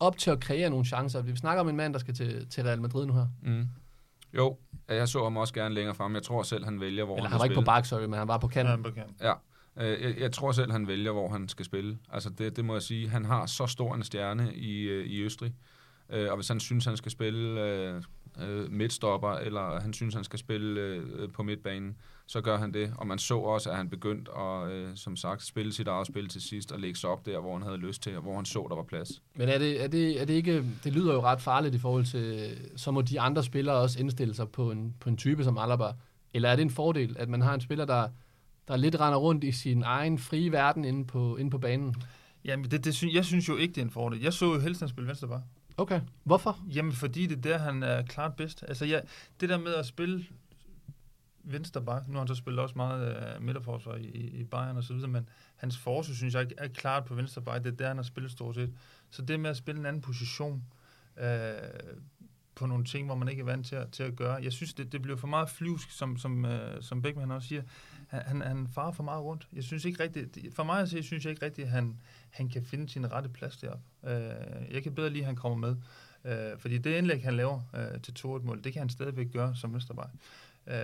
S1: op til at kreere nogle chancer. Vi snakker om en mand, der skal til, til Real Madrid nu her.
S2: Mm. Jo, jeg så ham også gerne længere frem. Jeg tror selv, han vælger, hvor
S1: Eller
S2: han
S1: han var ikke på bak, sorry, men han var på
S3: Ja,
S1: kanten.
S3: på kant.
S2: Ja, øh, jeg, jeg tror selv, han vælger, hvor han skal spille. Altså, det, det må jeg sige. Han har så stor en stjerne i, øh, i Østrig. Øh, og hvis han synes, han skal spille øh, midtstopper, eller han synes, han skal spille øh, på midtbanen, så gør han det. Og man så også, at han begyndte at, øh, som sagt, spille sit eget spil til sidst, og lægge sig op der, hvor han havde lyst til, og hvor han så, der var plads.
S1: Men er det, er, det, er det ikke... Det lyder jo ret farligt i forhold til... Så må de andre spillere også indstille sig på en, på en type som Alaba. Eller er det en fordel, at man har en spiller, der, der lidt render rundt i sin egen frie verden inde på, inde på banen?
S3: Jamen, det, det synes, jeg synes jo ikke, det er en fordel. Jeg så jo helst, han spille venstre bare.
S1: Okay. Hvorfor?
S3: Jamen, fordi det er der, han er klart bedst. Altså, ja, det der med at spille venstre bak, nu har han så spillet også meget uh, midterforsvar i, i Bayern og så videre, men hans forsvar, synes jeg, er klart på venstre bak. Det er der, han har spillet stort set. Så det med at spille en anden position uh, på nogle ting, hvor man ikke er vant til at, til at gøre, jeg synes, det, det bliver for meget flyvsk, som, som, øh, som Beckmann også siger. Han, han, han farer for meget rundt. Jeg synes ikke rigtigt, for mig at se, synes jeg ikke rigtigt, at han, han kan finde sin rette plads deroppe. Øh, jeg kan bedre lige, at han kommer med. Øh, fordi det indlæg, han laver øh, til 2 mål det kan han stadigvæk gøre som venstreback. Øh,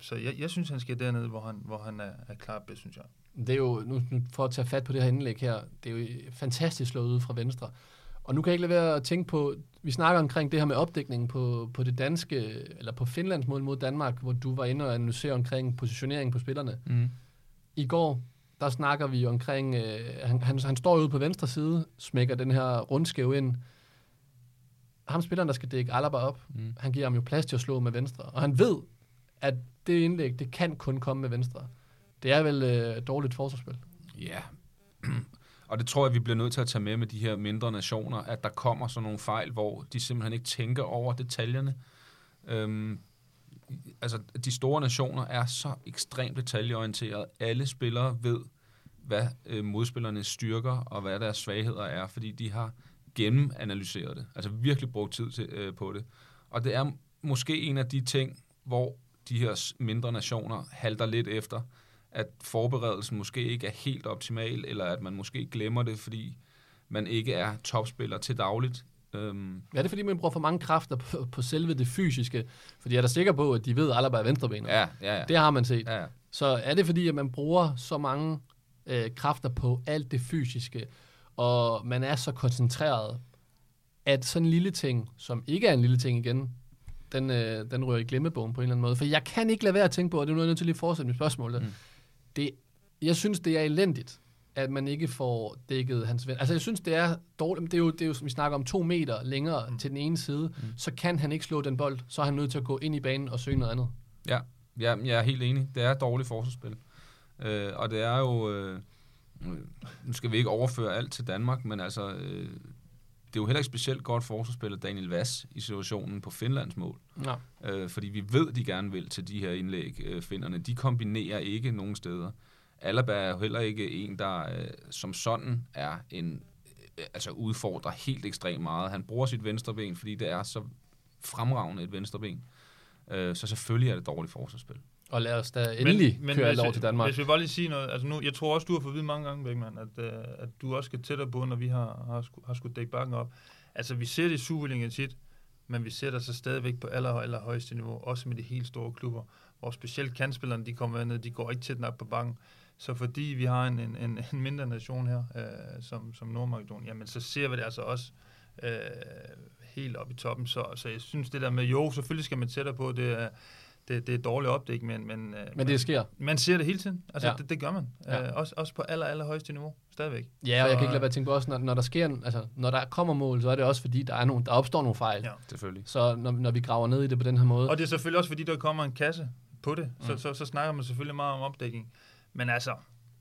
S3: så jeg, jeg synes, han skal dernede, hvor han, hvor han er, er klar bedst, synes jeg.
S1: Det er jo, nu, nu for at tage fat på det her indlæg her, det er jo fantastisk slået ud fra venstre. Og nu kan jeg ikke lade være at tænke på, vi snakker omkring det her med opdækningen på, på det danske, eller på Finlands mål mod Danmark, hvor du var inde og analysere omkring positionering på spillerne.
S2: Mm.
S1: I går, der snakker vi omkring, øh, han, han, han står ude på venstre side, smækker den her rundskæve ind. Ham spilleren, der skal dække Alaba op,
S2: Mm.
S1: han giver ham jo plads til at slå med venstre. Og han ved, at det indlæg, det kan kun komme med venstre. Det er vel øh, dårligt forsvarsspil.
S2: Ja, og det tror jeg, vi bliver nødt til at tage med med de her mindre nationer, at der kommer sådan nogle fejl, hvor de simpelthen ikke tænker over detaljerne. Øhm, altså, de store nationer er så ekstremt detaljeorienterede. Alle spillere ved, hvad øh, modspillernes styrker og hvad deres svagheder er, fordi de har gennemanalyseret det. Altså virkelig brugt tid til, øh, på det. Og det er måske en af de ting, hvor de her mindre nationer halter lidt efter, at forberedelsen måske ikke er helt optimal, eller at man måske glemmer det, fordi man ikke er topspiller til dagligt. Øhm,
S1: Ja, det er fordi, man bruger for mange kræfter på, på selve det fysiske. Fordi jeg er da sikker på, at de ved, at Alaba er venstrebenet.
S2: ja, ja, ja.
S1: Det har man set.
S2: ja, ja.
S1: Så er det fordi, at man bruger så mange øh, kræfter på alt det fysiske, og man er så koncentreret, at sådan en lille ting, som ikke er en lille ting igen, den, øh, den rører i glemmebogen på en eller anden måde. For jeg kan ikke lade være at tænke på, og det er nu, jeg nødt til lige at fortsætte mit spørgsmål. Mm.
S2: Mm.
S1: Det, jeg synes, det er elendigt, at man ikke får dækket hans ven. Altså, jeg synes, det er dårligt. Det er jo, det er jo som vi snakker om, to meter længere mm. til den ene side. Mm. Så kan han ikke slå den bold. Så er han nødt til at gå ind i banen og søge noget andet.
S2: Ja, ja, jeg er helt enig. Det er dårligt forsvarsspil. Øh, og det er jo... Øh, nu skal vi ikke overføre alt til Danmark, men altså... Øh, det er jo heller ikke specielt godt forsvarsspil af Daniel Vass i situationen på Finlands mål.
S1: Ja.
S2: Øh, fordi vi ved, de gerne vil til de her indlæg, øh, finderne. De kombinerer ikke nogen steder. Alaba er jo heller ikke en, der øh, som sådan er en øh, altså udfordrer helt ekstremt meget. Han bruger sit venstre ben, fordi det er så fremragende et venstre ben. Øh, så selvfølgelig er det dårligt forsvarsspil.
S1: Og lad os da endelig men, men køre
S3: jeg-
S1: til Danmark.
S3: Hvis vi bare lige sige noget, altså nu, jeg tror også, du har fået vide mange gange, Bækman, at, øh, at du også skal tættere på, når vi har, har, sku, har skulle dække bakken op. Altså, vi ser det i Superligaen tit, men vi ser det så stadigvæk på aller, aller højeste niveau, også med de helt store klubber, hvor specielt kandspillerne, de kommer ned, de går ikke tæt nok på bakken. Så fordi vi har en, en, en, en mindre nation her, øh, som, som Nordmakedonien, jamen så ser vi det altså også øh, helt op i toppen. Så, så jeg synes det der med, jo, selvfølgelig skal man tættere på, det er, det, det er dårligt opdæk, men, men, øh,
S1: Men det sker.
S3: man ser det hele tiden. Altså,
S1: Ja.
S3: det, det gør man.
S1: Ja.
S3: Øh, også, også på aller, aller højeste niveau. Stadigvæk.
S1: Ja, og
S3: Så,
S1: jeg kan ikke lade
S3: øh,
S1: være at tænke på også, når, når der sker, altså, når der kommer mål, så er det også fordi, der, er nogle, der opstår nogle fejl.
S3: Ja.
S2: Selvfølgelig.
S1: Så når, når vi graver ned i det på den her måde.
S3: Og det er selvfølgelig også, fordi der kommer en kasse på det. Så,
S2: Mm.
S3: så, så snakker man selvfølgelig meget om opdækning. Men altså,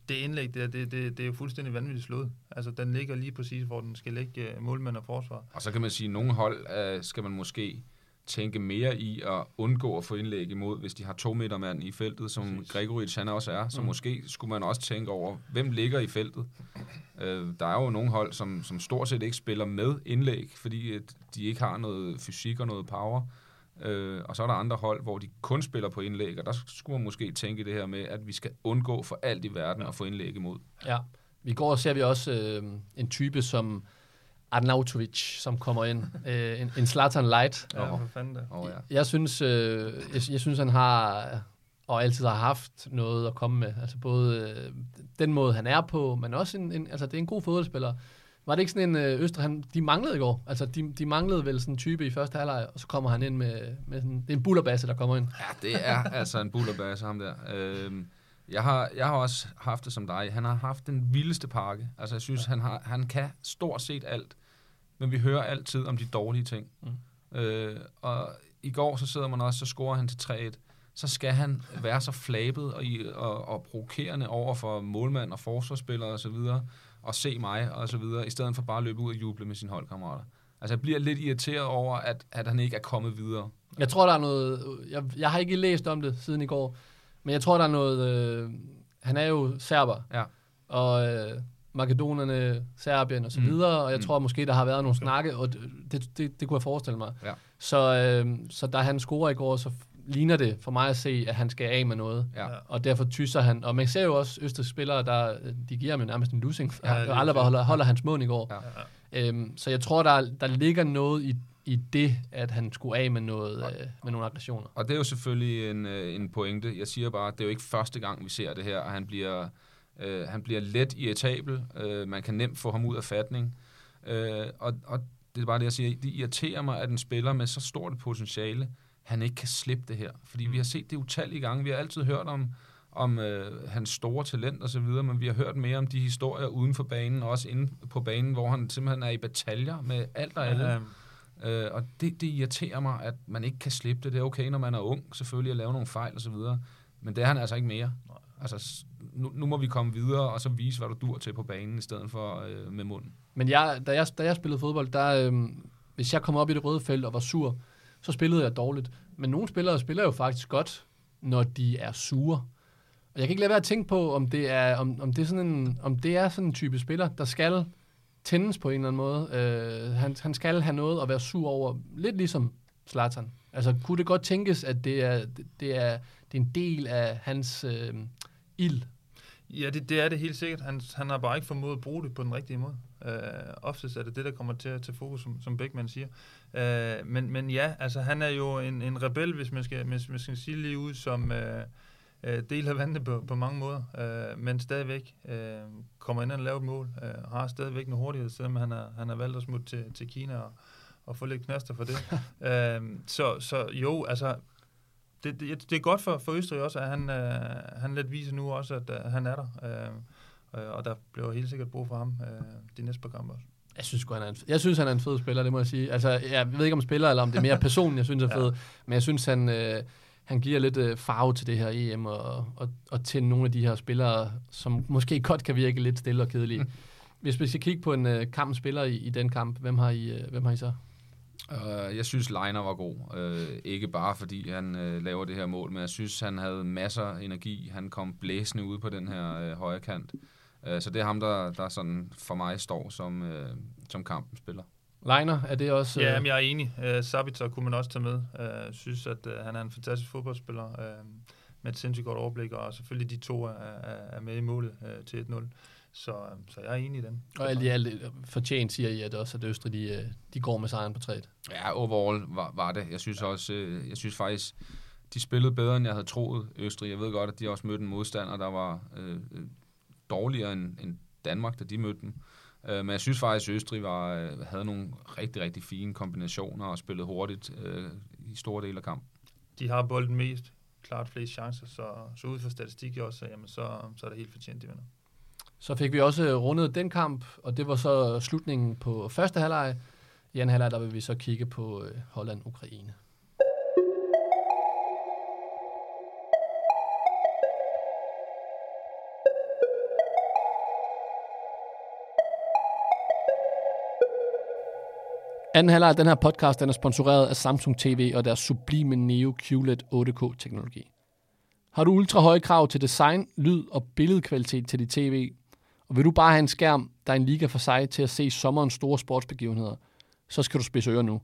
S3: det indlæg der, det, det, det er jo fuldstændig vanvittigt slået. Altså, den ligger lige præcis, hvor den skal ligge uh, målmænd og forsvar.
S2: Og så kan man sige, at nogle hold øh, skal man måske tænke mere i at undgå at få indlæg imod, hvis de har to meter mand i feltet, som
S3: Præcis.
S2: Gregoric han også er. Så
S1: Mm.
S2: måske skulle man også tænke over, hvem ligger i feltet. Øh, der er jo nogle hold, som, som stort set ikke spiller med indlæg, fordi at de ikke har noget fysik og noget power. Øh, og så er der andre hold, hvor de kun spiller på indlæg, og der skulle man måske tænke det her med, at vi skal undgå for alt i verden at få indlæg imod.
S1: Ja. I går ser vi også øh, en type som Arnautovic, som kommer ind. øh, en, en Zlatan Light.
S3: Ja, for fanden.
S2: Og ja.
S1: Jeg synes, øh, jeg, jeg synes, han har og altid har haft noget at komme med. Altså både øh, den måde, han er på, men også en, en, altså det er en god fodboldspiller. Var det ikke sådan en øh, Østrig, han, de manglede i går? Altså de, de manglede vel sådan en type i første halvleg, og så kommer han ind med, med sådan, det er en bullerbasse, der kommer ind.
S2: Ja, det er altså en bullerbasse, ham der. Øhm, jeg, har, jeg har også haft det som dig. Han har haft den vildeste pakke. Altså, jeg synes, ja. han, har, han kan stort set alt. Men vi hører altid om de dårlige ting. Mm. Øh, og i går, så sidder man også, så scorer han til 3-1. Så skal han være så flabet og, og, og provokerende over for målmand og forsvarsspillere og så videre, og se mig og så videre, i stedet for bare at løbe ud og juble med sine holdkammerater. Altså, jeg bliver lidt irriteret over, at, at han ikke er kommet videre.
S1: Jeg tror, der er noget... Jeg, jeg har ikke læst om det siden i går, men jeg tror, der er noget... Øh, han er jo serber,
S2: Ja.
S1: og øh, Makedonerne, Serbien og så
S2: Mm.
S1: videre, og jeg
S2: Mm.
S1: tror måske, der har været nogle snakke, og det, det, det, kunne jeg forestille mig.
S2: Ja.
S1: Så, øh, så da han scorer i går, så ligner det for mig at se, at han skal af med noget.
S2: Ja.
S1: Og derfor tyser han. Og man ser jo også østrigske spillere, der, de giver ham jo nærmest en losing.
S3: Ja, det fedt.
S1: holder, holder hans mund i går.
S2: Ja.
S3: Ja.
S1: Øhm, så jeg tror, der, der ligger noget i, i det, at han skulle af med, noget, øh, med nogle aggressioner.
S2: Og det er jo selvfølgelig en, øh, en pointe. Jeg siger bare, at det er jo ikke første gang, vi ser det her, og han bliver, øh, han bliver let irritabel. Øh, man kan nemt få ham ud af fatning. Øh, og, og det er bare det, jeg siger. Det irriterer mig, at en spiller med så stort et potentiale, han ikke kan slippe det her. Fordi vi har set det utallige gange. Vi har altid hørt om, om øh, hans store talent og så videre, men vi har hørt mere om de historier uden for banen, og også inde på banen, hvor han simpelthen er i bataljer med alt og alle.
S3: Ja,
S2: Øh, og det, det irriterer mig, at man ikke kan slippe det. Det er okay, når man er ung, selvfølgelig at lave nogle fejl og så videre. Men det er han altså ikke mere. Altså, nu, nu må vi komme videre, og så vise, hvad du dur til på banen, i stedet for øh, med munden.
S1: Men jeg, da, jeg, da jeg spillede fodbold, der, øh, hvis jeg kom op i det røde felt og var sur, så spillede jeg dårligt. Men nogle spillere spiller jo faktisk godt, når de er sure. Og jeg kan ikke lade være at tænke på, om det er, om, om det er, sådan, en, om det er sådan en type spiller, der skal tændes på en eller anden måde. Øh, han, han skal have noget at være sur over, lidt ligesom Zlatan. Altså, kunne det godt tænkes, at det er, det er, det er en del af hans øh, ild?
S3: Ja, det, det er det helt sikkert. Han, han har bare ikke formået at bruge det på den rigtige måde. Uh, oftest er det det, der kommer til tage fokus, som, som Beckmann siger. Uh, men, men ja, altså han er jo en, en rebel, hvis man skal, hvis man skal sige lige ud, som uh, uh, del af vandet på, på mange måder, uh, men stadigvæk uh, kommer ind og laver et mål, uh, har stadigvæk en hurtighed, selvom han har, han har valgt at smutte til, til Kina og, og få lidt knaster for det. uh, så, så jo, altså det, det, det er godt for, for Østrig også, at han, øh, han lidt viser nu også, at øh, han er der. Øh, og der bliver helt sikkert brug for ham øh, de næste par kampe også.
S1: Jeg synes, han er en, jeg synes, han er en fed spiller, det må jeg sige. Altså, jeg ved ikke om spiller, eller om det er mere personen, jeg synes er fed. ja. Men jeg synes, han, øh, han giver lidt øh, farve til det her EM, og, og, og til nogle af de her spillere, som måske godt kan virke lidt stille og kedelige. Hvis vi skal kigge på en øh, kamp spiller i, i den kamp, hvem har I, øh, hvem har I så?
S2: Uh, jeg synes, Leiner var god. Uh, ikke bare fordi han uh, laver det her mål, men jeg synes, han havde masser af energi. Han kom blæsende ud på den her uh, højre kant. Uh, så det er ham, der, der sådan for mig står som, uh, som kampen spiller.
S1: Leiner, er det også...
S3: Ja, men jeg er enig. Uh, Sabitzer kunne man også tage med. Jeg uh, synes, at uh, han er en fantastisk fodboldspiller uh, med et sindssygt godt overblik, og selvfølgelig de to er, er, er med i målet uh, til 1-0. Så, øhm, så jeg er enig i den.
S1: Og alt i alt øh, fortjent siger I, at også at Østrig de, øh, de går med sejren på træet.
S2: Ja, overall var, var det. Jeg synes også, øh, jeg synes faktisk, de spillede bedre, end jeg havde troet, Østrig. Jeg ved godt, at de også mødte en modstander, der var øh, dårligere end, end Danmark, da de mødte dem. Øh, men jeg synes faktisk, at Østrig var, havde nogle rigtig, rigtig fine kombinationer og spillede hurtigt øh, i store dele af kampen.
S3: De har bolden mest, klart flest chancer, så, så ud fra statistik også, jamen, så, så er det helt fortjent, de vinder.
S1: Så fik vi også øh, rundet den kamp, og det var så slutningen på første halvleg. I anden halvleg, der vil vi så kigge på øh, Holland-Ukraine. Anden halvleg af den her podcast den er sponsoreret af Samsung TV og deres sublime Neo QLED 8K-teknologi. Har du ultra høje krav til design, lyd og billedkvalitet til dit tv, og vil du bare have en skærm, der er en liga for sig til at se sommerens store sportsbegivenheder, så skal du spidse ører nu.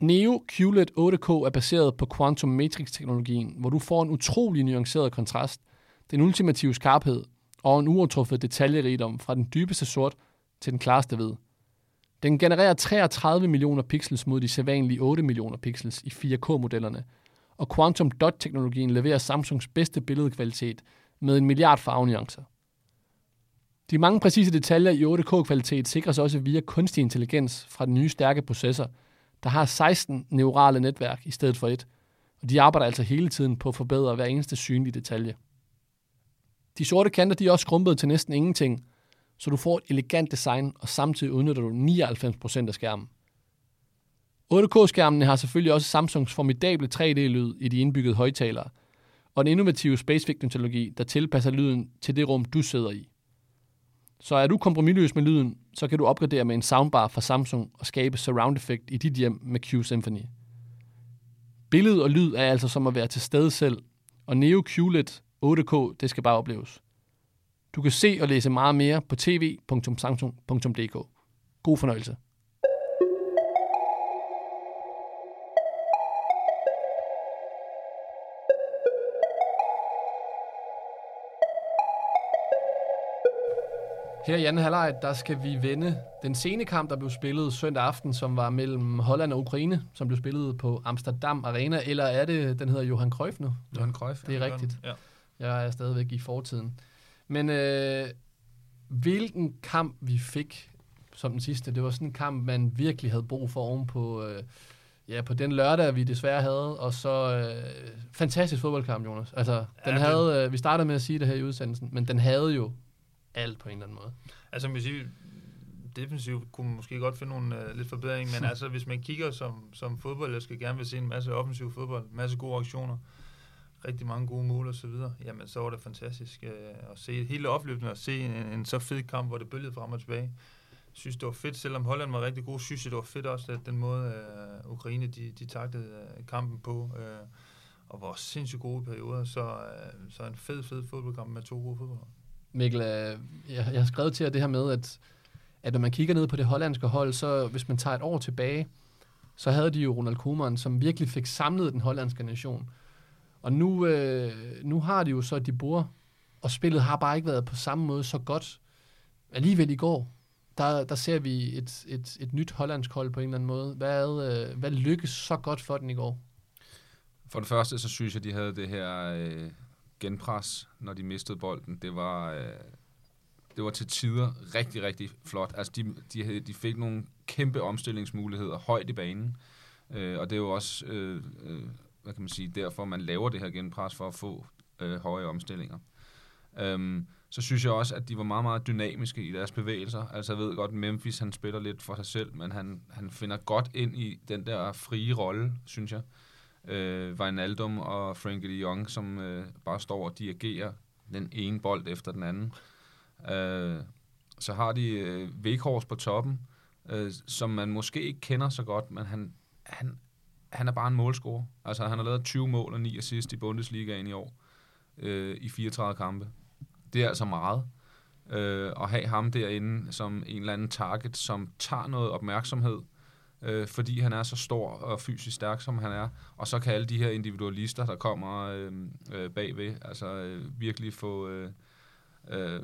S1: Neo QLED 8K er baseret på Quantum Matrix-teknologien, hvor du får en utrolig nuanceret kontrast, den ultimative skarphed og en uovertruffet detaljerigdom fra den dybeste sort til den klareste hvid. Den genererer 33 millioner pixels mod de sædvanlige 8 millioner pixels i 4K-modellerne, og Quantum Dot-teknologien leverer Samsungs bedste billedkvalitet med en milliard farvenuancer. De mange præcise detaljer i 8K-kvalitet sikres også via kunstig intelligens fra den nye stærke processor, der har 16 neurale netværk i stedet for et, og de arbejder altså hele tiden på at forbedre hver eneste synlige detalje. De sorte kanter de er også skrumpet til næsten ingenting, så du får et elegant design, og samtidig udnytter du 99% af skærmen. 8K-skærmene har selvfølgelig også Samsungs formidable 3D-lyd i de indbyggede højtalere, og den innovative SpaceVic-teknologi, der tilpasser lyden til det rum, du sidder i. Så er du kompromilløs med lyden, så kan du opgradere med en soundbar fra Samsung og skabe surround effect i dit hjem med Q Symphony. Billede og lyd er altså som at være til stede selv, og Neo QLED 8K, det skal bare opleves. Du kan se og læse meget mere på tv.samsung.dk. God fornøjelse. Her i anden halvleg, der skal vi vende den sene kamp, der blev spillet søndag aften, som var mellem Holland og Ukraine, som blev spillet på Amsterdam Arena, eller er det, den hedder Johan Cruyff nu?
S2: Johan Cruyff.
S1: Det er ja, rigtigt. Ja. Jeg er stadigvæk i fortiden. Men øh, hvilken kamp vi fik som den sidste, det var sådan en kamp, man virkelig havde brug for oven på, øh, ja, på den lørdag, vi desværre havde, og så øh, fantastisk fodboldkamp, Jonas. Altså, den ja, havde, øh, vi startede med at sige det her i udsendelsen, men den havde jo alt på en eller anden måde.
S3: Altså, man sige, defensivt kunne man måske godt finde nogle uh, lidt forbedring, men altså, hvis man kigger som, som fodbold, jeg skal gerne vil se en masse offensiv fodbold, en masse gode aktioner, rigtig mange gode mål og så videre, jamen så var det fantastisk uh, at se hele opløbet og se en, en, så fed kamp, hvor det bølgede frem og tilbage. Jeg synes, det var fedt, selvom Holland var rigtig god, synes jeg, det var fedt også, at den måde uh, Ukraine, de, de taktede uh, kampen på, uh, og var sindssygt gode perioder, så, uh, så en fed, fed fodboldkamp med to gode fodboldhold.
S1: Mikkel, øh, jeg, jeg har skrevet til jer det her med, at, at når man kigger ned på det hollandske hold, så hvis man tager et år tilbage, så havde de jo Ronald Koeman, som virkelig fik samlet den hollandske nation. Og nu, øh, nu har de jo så de bor og spillet har bare ikke været på samme måde så godt. Alligevel i går, der, der ser vi et, et, et nyt hollandsk hold på en eller anden måde. Hvad, øh, hvad lykkedes så godt for den i går?
S2: For det første, så synes jeg, de havde det her øh, genpres, når de mistede bolden. Det var, øh, det var til tider rigtig, rigtig flot. Altså, de, de, de fik nogle kæmpe omstillingsmuligheder højt i banen. Øh, og det er jo også, øh, øh, hvad kan man sige, derfor man laver det her genpres for at få øh, høje omstillinger. Øhm, så synes jeg også, at de var meget, meget dynamiske i deres bevægelser. Altså jeg ved godt, Memphis han spiller lidt for sig selv, men han, han finder godt ind i den der frie rolle, synes jeg. Øh, Wijnaldum og Frankie de Jong, som øh, bare står og dirigerer den ene bold efter den anden. Øh, så har de øh, Weghorst på toppen, øh, som man måske ikke kender så godt, men han, han, han er bare en målscorer. Altså han har lavet 20 mål og 9 assist i Bundesligaen i år øh, i 34 kampe. Det er altså meget. Øh, at have ham derinde som en eller anden target, som tager noget opmærksomhed, øh, fordi han er så stor og fysisk stærk, som han er. Og så kan alle de her individualister, der kommer øh, øh, bagved, altså øh, virkelig få, øh, øh,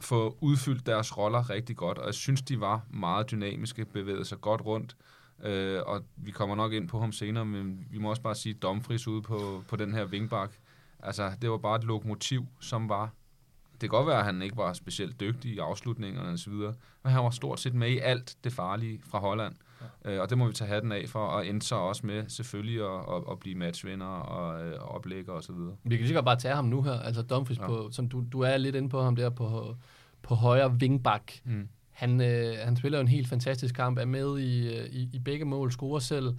S2: få udfyldt deres roller rigtig godt. Og jeg synes, de var meget dynamiske, bevægede sig godt rundt. Øh, og vi kommer nok ind på ham senere, men vi må også bare sige Domfris ude på, på den her vingbak. Altså, det var bare et lokomotiv, som var... Det kan godt være, at han ikke var specielt dygtig i afslutningerne videre, men han var stort set med i alt det farlige fra Holland. Øh, og det må vi tage hatten af for, og endte så også med selvfølgelig at, at, at blive matchvinder og øh, oplægger videre.
S1: Vi kan sikkert bare tage ham nu her, altså Dumfries, ja. på, som du, du er lidt inde på ham der på, på højre vingbak. Mm. Han, øh, han spiller jo en helt fantastisk kamp, er med i, øh, i, i begge mål, scorer selv,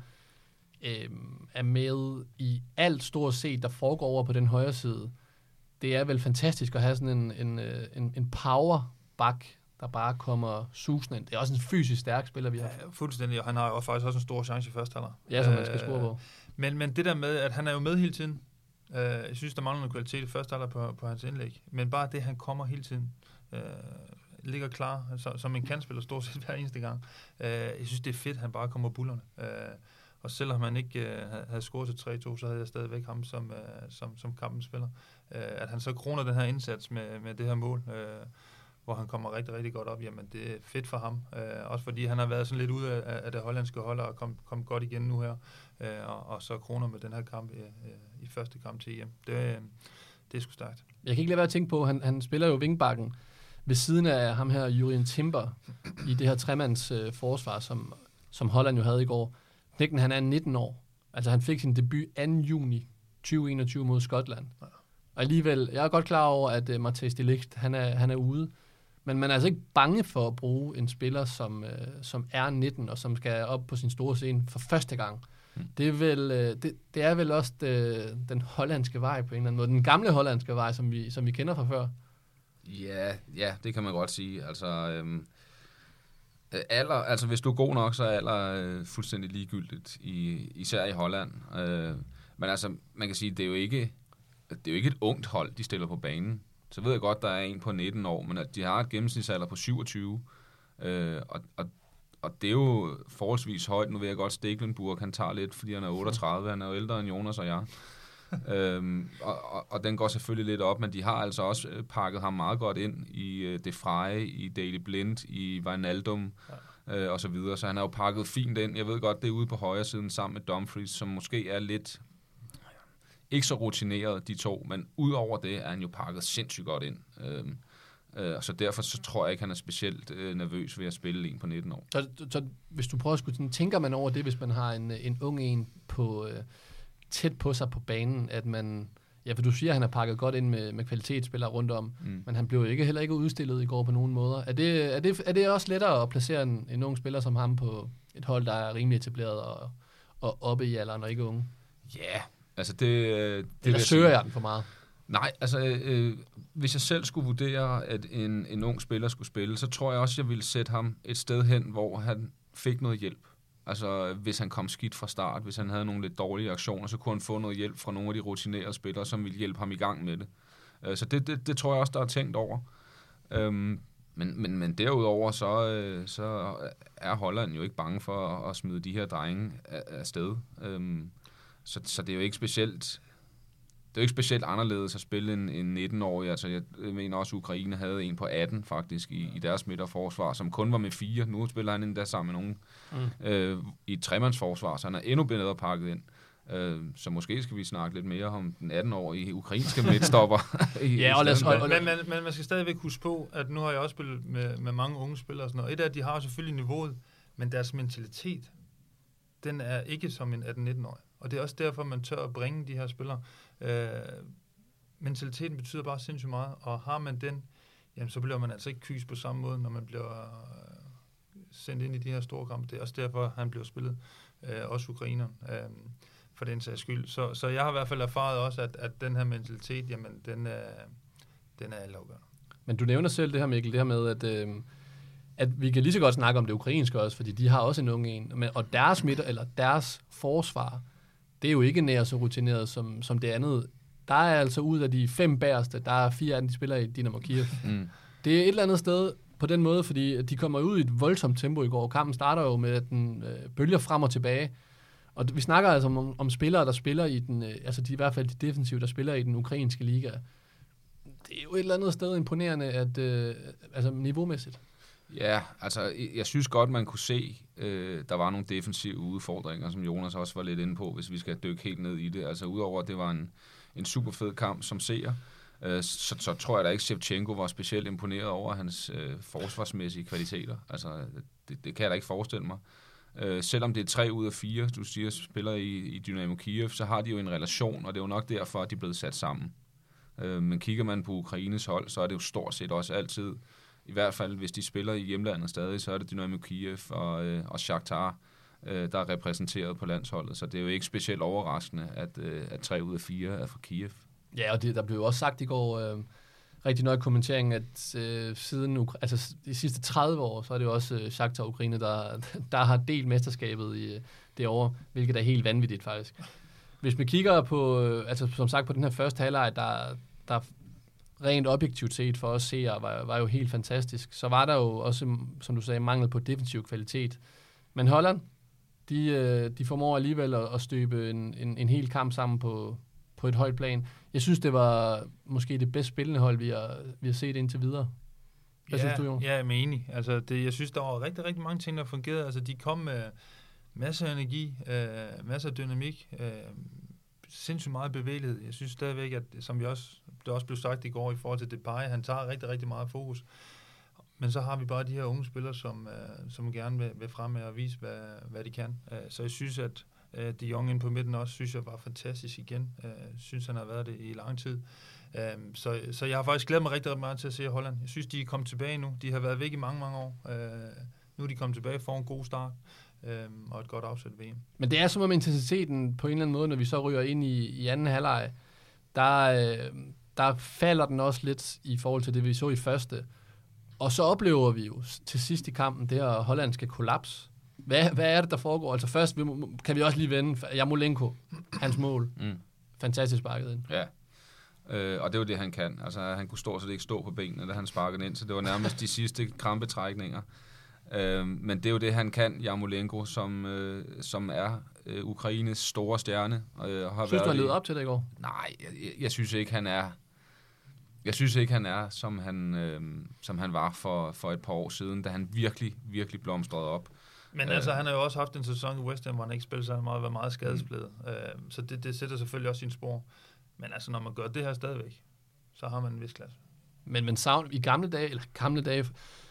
S1: øh, er med i alt stort set, der foregår over på den højre side. Det er vel fantastisk at have sådan en, en, øh, en, en power bak, der bare kommer susende ind. Det er også en fysisk stærk spiller, vi har. Ja,
S3: fuldstændig, og han har jo faktisk også en stor chance i første halvleg.
S1: Ja, som man skal score på. Øh,
S3: men, men det der med, at han er jo med hele tiden. Uh, jeg synes, der mangler noget kvalitet i første halvleg på, på hans indlæg. Men bare det, han kommer hele tiden. Uh, ligger klar, så, som en kandspiller stort set hver eneste gang. Uh, jeg synes, det er fedt, han bare kommer bullerne. Uh, og selvom han ikke uh, havde scoret til 3-2, så havde jeg stadigvæk ham som, uh, som, som kampens spiller. Uh, at han så kroner den her indsats med, med det her mål, uh, hvor han kommer rigtig, rigtig godt op, jamen det er fedt for ham. Uh, også fordi han har været sådan lidt ude af, af det hollandske hold og kom, kom godt igen nu her. Uh, og, og så kroner med den her kamp uh, uh, i første kamp til EM. Det, uh, det er sgu stærkt.
S1: Jeg kan ikke lade være at tænke på, han, han spiller jo vingbakken ved siden af ham her, Jurien Timber, i det her tremands uh, forsvar, som, som Holland jo havde i går. Knækken, han er 19 år. Altså, han fik sin debut 2. juni 2021 mod Skotland. Og alligevel, jeg er godt klar over, at uh, Matthijs de Ligt, han er, han er ude. Men man er altså ikke bange for at bruge en spiller, som, uh, som er 19, og som skal op på sin store scene for første gang. Mm. Det, er vel, uh, det, det er vel også det, den hollandske vej på en eller anden måde. Den gamle hollandske vej, som vi, som vi kender fra før.
S2: Ja, ja, det kan man godt sige. Altså, øhm, Øh, alder, altså hvis du er god nok, så er alder øh, fuldstændig ligegyldigt, i, især i Holland. Øh, men altså, man kan sige, det er jo ikke, det er jo ikke et ungt hold, de stiller på banen. Så ved jeg godt, der er en på 19 år, men at de har et gennemsnitsalder på 27. Øh, og, og, og det er jo forholdsvis højt. Nu ved jeg godt, Steglenburg, han tager lidt, fordi han er 38. Han er jo ældre end Jonas og jeg. øhm, og, og, og den går selvfølgelig lidt op, men de har altså også øh, pakket ham meget godt ind i øh, Det Freje, i Daily Blind, i Wijnaldum ja. øh, og så videre. Så han er jo pakket fint ind. Jeg ved godt, det er ude på højre siden sammen med Dumfries, som måske er lidt ikke så rutineret, de to, men udover det er han jo pakket sindssygt godt ind. Øhm, øh, så derfor så tror jeg ikke, han er specielt øh, nervøs ved at spille en på 19 år.
S1: Så, så hvis du prøver at skulle, tænker man over det, hvis man har en, en ung en på... Øh, tæt på sig på banen, at man... Ja, for du siger, at han har pakket godt ind med, med kvalitetsspillere rundt om, mm. men han blev jo ikke, heller ikke udstillet i går på nogen måder. Er det, er det, er det også lettere at placere en, en ung spiller som ham på et hold, der er rimelig etableret og, og oppe i alderen og ikke unge?
S2: Ja, yeah, altså det... det
S1: Eller søger jeg den for meget?
S2: Nej, altså øh, hvis jeg selv skulle vurdere, at en, en ung spiller skulle spille, så tror jeg også, jeg ville sætte ham et sted hen, hvor han fik noget hjælp. Altså, hvis han kom skidt fra start, hvis han havde nogle lidt dårlige aktioner, så kunne han få noget hjælp fra nogle af de rutinerede spillere, som ville hjælpe ham i gang med det. Øh, så det, det, det tror jeg også, der er tænkt over. Øhm, men, men, men derudover, så, øh, så er Holland jo ikke bange for at, smide de her drenge af, sted. Øhm, så, så det er jo ikke specielt det er jo ikke specielt anderledes at spille en, en 19-årig. Altså, jeg mener også, at Ukraine havde en på 18 faktisk i, i deres midterforsvar, som kun var med fire. Nu spiller han endda sammen med nogen mm. øh, i et tremandsforsvar, så han er endnu bedre pakket ind. Øh, så måske skal vi snakke lidt mere om den 18-årige ukrainske midtstopper.
S3: ja, og lad os, og, men, men, men man skal stadigvæk huske på, at nu har jeg også spillet med, med mange unge spillere og sådan noget. Et af, de har selvfølgelig niveauet, men deres mentalitet, den er ikke som en 18-19-årig. Og det er også derfor, man tør at bringe de her spillere. Øh, mentaliteten betyder bare sindssygt meget, og har man den, jamen så bliver man altså ikke kys på samme måde, når man bliver øh, sendt ind i de her store kampe. Det er også derfor, han bliver spillet, øh, også ukrainer, øh, for den sags skyld. Så, så jeg har i hvert fald erfaret også, at, at den her mentalitet, jamen den er, den er altafgørende.
S1: Men du nævner selv det her, Mikkel, det her med, at, øh, at vi kan lige så godt snakke om det ukrainske også, fordi de har også en ung en, men, og deres midter, eller deres forsvar, det er jo ikke nær så rutineret som, som det andet. Der er altså ud af de fem bæreste, der er fire af dem, de spiller i Dynamo Kiev. Mm. Det er et eller andet sted på den måde, fordi de kommer ud i et voldsomt tempo i går. Kampen starter jo med, at den øh, bølger frem og tilbage. Og vi snakker altså om, om spillere, der spiller i den, øh, altså de i hvert fald de defensive, der spiller i den ukrainske liga. Det er jo et eller andet sted imponerende, at, øh, altså niveaumæssigt.
S2: Ja, altså jeg synes godt, man kunne se, øh, der var nogle defensive udfordringer, som Jonas også var lidt inde på, hvis vi skal dykke helt ned i det. Altså udover, at det var en, en super fed kamp som seer, øh, så, så tror jeg da ikke, at Shevchenko var specielt imponeret over hans øh, forsvarsmæssige kvaliteter. Altså det, det kan jeg da ikke forestille mig. Øh, selvom det er tre ud af fire, du siger, spiller i, i Dynamo Kiev, så har de jo en relation, og det er jo nok derfor, at de er blevet sat sammen. Øh, men kigger man på Ukraines hold, så er det jo stort set også altid i hvert fald hvis de spiller i hjemlandet stadig, så er det Dynamo Kiev og, øh, og Shakhtar, øh, der er repræsenteret på landsholdet. Så det er jo ikke specielt overraskende, at, øh, at tre ud af fire er fra Kiev.
S1: Ja, og det, der blev også sagt i går, øh, rigtig nok i kommenteringen, at øh, siden altså, de sidste 30 år, så er det jo også øh, Shakhtar Ukraine, der, der har delt mesterskabet i øh, det år, hvilket er helt vanvittigt faktisk. Hvis vi kigger på, øh, altså som sagt på den her første halvleg, der, der rent objektivt set for os seere var, var jo helt fantastisk. Så var der jo også, som du sagde, mangel på defensiv kvalitet. Men Holland, de, øh, de formår alligevel at, at støbe en, en, en hel kamp sammen på, på et højt plan. Jeg synes, det var måske det bedst spillende hold, vi har, vi har set indtil videre.
S3: Hvad ja, synes du, Jon? Ja, jeg er enig. Altså, det, jeg synes, der var rigtig, rigtig mange ting, der fungerede. Altså, de kom med masser af energi, øh, masser af dynamik, øh, sindssygt meget bevægelighed. Jeg synes stadigvæk, at som vi også, det også blev sagt i går i forhold til Depay, han tager rigtig, rigtig meget fokus. Men så har vi bare de her unge spillere, som, uh, som gerne vil, vil frem med at vise, hvad, hvad de kan. Uh, så jeg synes, at uh, de unge inde på midten også, synes jeg var fantastisk igen. Uh, synes, han har været det i lang tid. Uh, så, så jeg har faktisk glædet mig rigtig, rigtig meget til at se Holland. Jeg synes, de er kommet tilbage nu. De har været væk i mange, mange år. Uh, nu er de kommet tilbage for en god start øhm, og et godt afsæt VM.
S1: Men det er som om intensiteten på en eller anden måde, når vi så ryger ind i, i anden halvleg, der, øh, der falder den også lidt i forhold til det, vi så i første. Og så oplever vi jo til sidst i kampen det her hollandske kollaps. Hvad, hvad er det, der foregår? Altså først kan vi også lige vende Jamolenko, hans mål. Mm. Fantastisk sparket ind.
S2: Ja, Øh, og det var det, han kan. Altså, han kunne stort set ikke stå på benene, da han sparkede ind, så det var nærmest de sidste krampetrækninger. Øh, men det er jo det, han kan, Jamolenko, som, øh, som er øh, Ukraines store stjerne.
S1: Øh, har synes du, han levede op til det i går?
S2: Nej, jeg, jeg, jeg synes ikke, han er... Jeg synes ikke, han er, som han, øh, som han var for, for et par år siden, da han virkelig, virkelig blomstrede op.
S3: Men altså, øh, han har jo også haft en sæson i West Ham, hvor han ikke spillede så meget, var meget skadesblevet. Mm. Øh, så det, det sætter selvfølgelig også sin spor. Men altså, når man gør det her stadigvæk, så har man en vis klasse.
S1: Men, men savn, i gamle dage, eller gamle dage,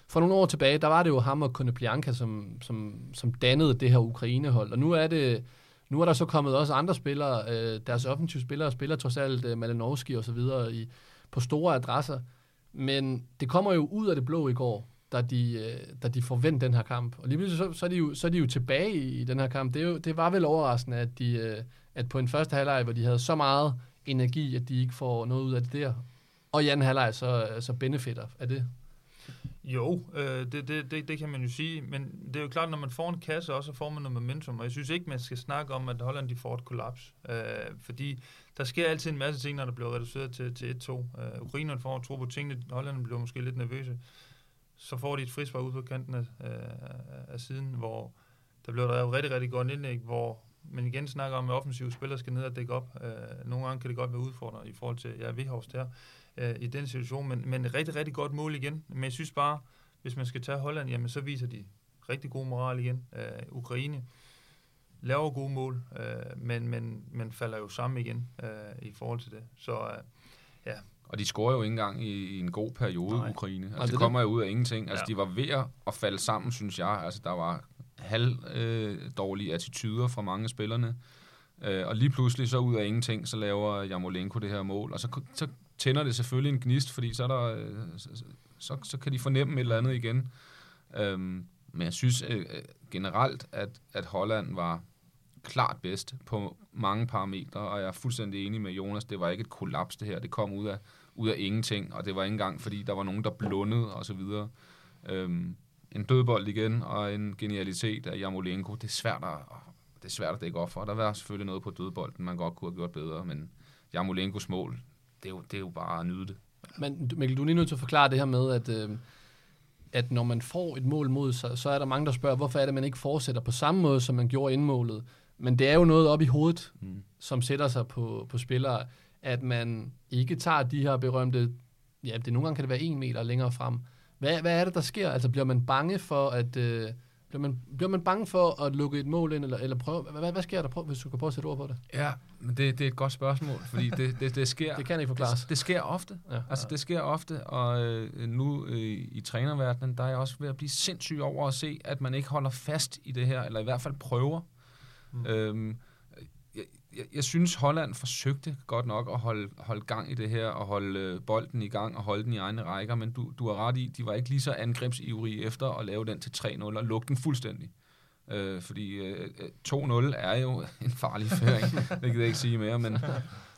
S1: for nogle år tilbage, der var det jo ham og Konoplyanka, som, som, som dannede det her Ukrainehold. Og nu er det... Nu er der så kommet også andre spillere, øh, deres offensive spillere, spiller trods alt øh, Malinowski og så videre i, på store adresser. Men det kommer jo ud af det blå i går, da de, øh, da de forventede den her kamp. Og lige pludselig så, så, er de jo, så er de jo tilbage i, i den her kamp. Det, er jo, det var vel overraskende, at, de, øh, at på en første halvleg, hvor de havde så meget energi, at de ikke får noget ud af det der. Og i anden halvleg så, så benefitter af det.
S3: Jo, øh, det, det, det, det kan man jo sige, men det er jo klart, når man får en kasse, også så får man noget momentum, og jeg synes ikke, man skal snakke om, at Holland de får et kollaps, øh, fordi der sker altid en masse ting, når der bliver reduceret til, til 1-2. Øh, Ukrainerne får tro på tingene, Holland bliver måske lidt nervøse, så får de et frispark ud på kanten af, øh, af siden, hvor der bliver der rigtig, rigtig godt indlæg, hvor men igen snakker om, at offensive spillere skal ned og dække op. Øh, nogle gange kan det godt være udfordrende i forhold til, ja, Vihorst her, øh, i den situation, men, men rigtig, rigtig godt mål igen. Men jeg synes bare, hvis man skal tage Holland, jamen så viser de rigtig god moral igen. Øh, Ukraine laver gode mål, øh, men, men, men falder jo sammen igen øh, i forhold til det. Så øh, ja,
S2: Og de scorer jo ikke engang i, i en god periode,
S3: Nej.
S2: Ukraine. Altså,
S1: det
S2: det
S1: er
S2: kommer jo ud af ingenting. Altså,
S3: Ja.
S2: de var ved at falde sammen, synes jeg. Altså, der var halv øh, dårlige attityder fra mange af spillerne. Øh, og lige pludselig, så ud af ingenting, så laver Jamolenko det her mål. Og så, så tænder det selvfølgelig en gnist, fordi så, er der, øh, så, så, så kan de fornemme et eller andet igen. Øhm, men jeg synes øh, øh, generelt, at, at Holland var klart bedst på mange parametre, og jeg er fuldstændig enig med Jonas, det var ikke et kollaps det her, det kom ud af, ud af ingenting, og det var ikke engang, fordi der var nogen, der blundede og så videre. Øhm, en dødbold igen, og en genialitet af Jamolenko, det er svært at, det er svært at dække op for. Der var selvfølgelig noget på dødbolden, man godt kunne have gjort bedre, men Jamolenkos mål, det er jo, det er jo bare at nyde det.
S1: Men Mikkel, du er lige nødt til at forklare det her med, at, øh, at når man får et mål mod sig, så er der mange, der spørger, hvorfor er det, man ikke fortsætter på samme måde, som man gjorde inden målet. Men det er jo noget op i hovedet,
S2: Mm.
S1: som sætter sig på, på spillere, at man ikke tager de her berømte, ja, det nogle gange kan det være en meter længere frem. Hvad, hvad er det, der sker? Altså bliver man bange for at... Øh, bliver, man, bliver man bange for at lukke et mål ind, eller, eller prøve, hvad, hvad, sker der, prøv, hvis du kan prøve at sætte ord på det?
S2: Ja, men det, det er et godt spørgsmål, fordi det, det, det sker...
S1: Det kan ikke forklares.
S2: Det, det sker ofte.
S1: Ja,
S2: Altså, det sker ofte, og øh, nu øh, i trænerverdenen, der er jeg også ved at blive sindssyg over at se, at man ikke holder fast i det her, eller i hvert fald prøver.
S3: Mm.
S2: Øhm, jeg, jeg, synes, Holland forsøgte godt nok at holde, holde gang i det her, og holde øh, bolden i gang, og holde den i egne rækker, men du, du har ret i, de var ikke lige så angrebsivrige efter at lave den til 3-0 og lukke den fuldstændig. Øh, fordi øh, øh 2-0 er jo en farlig føring, det kan jeg ikke sige mere, men,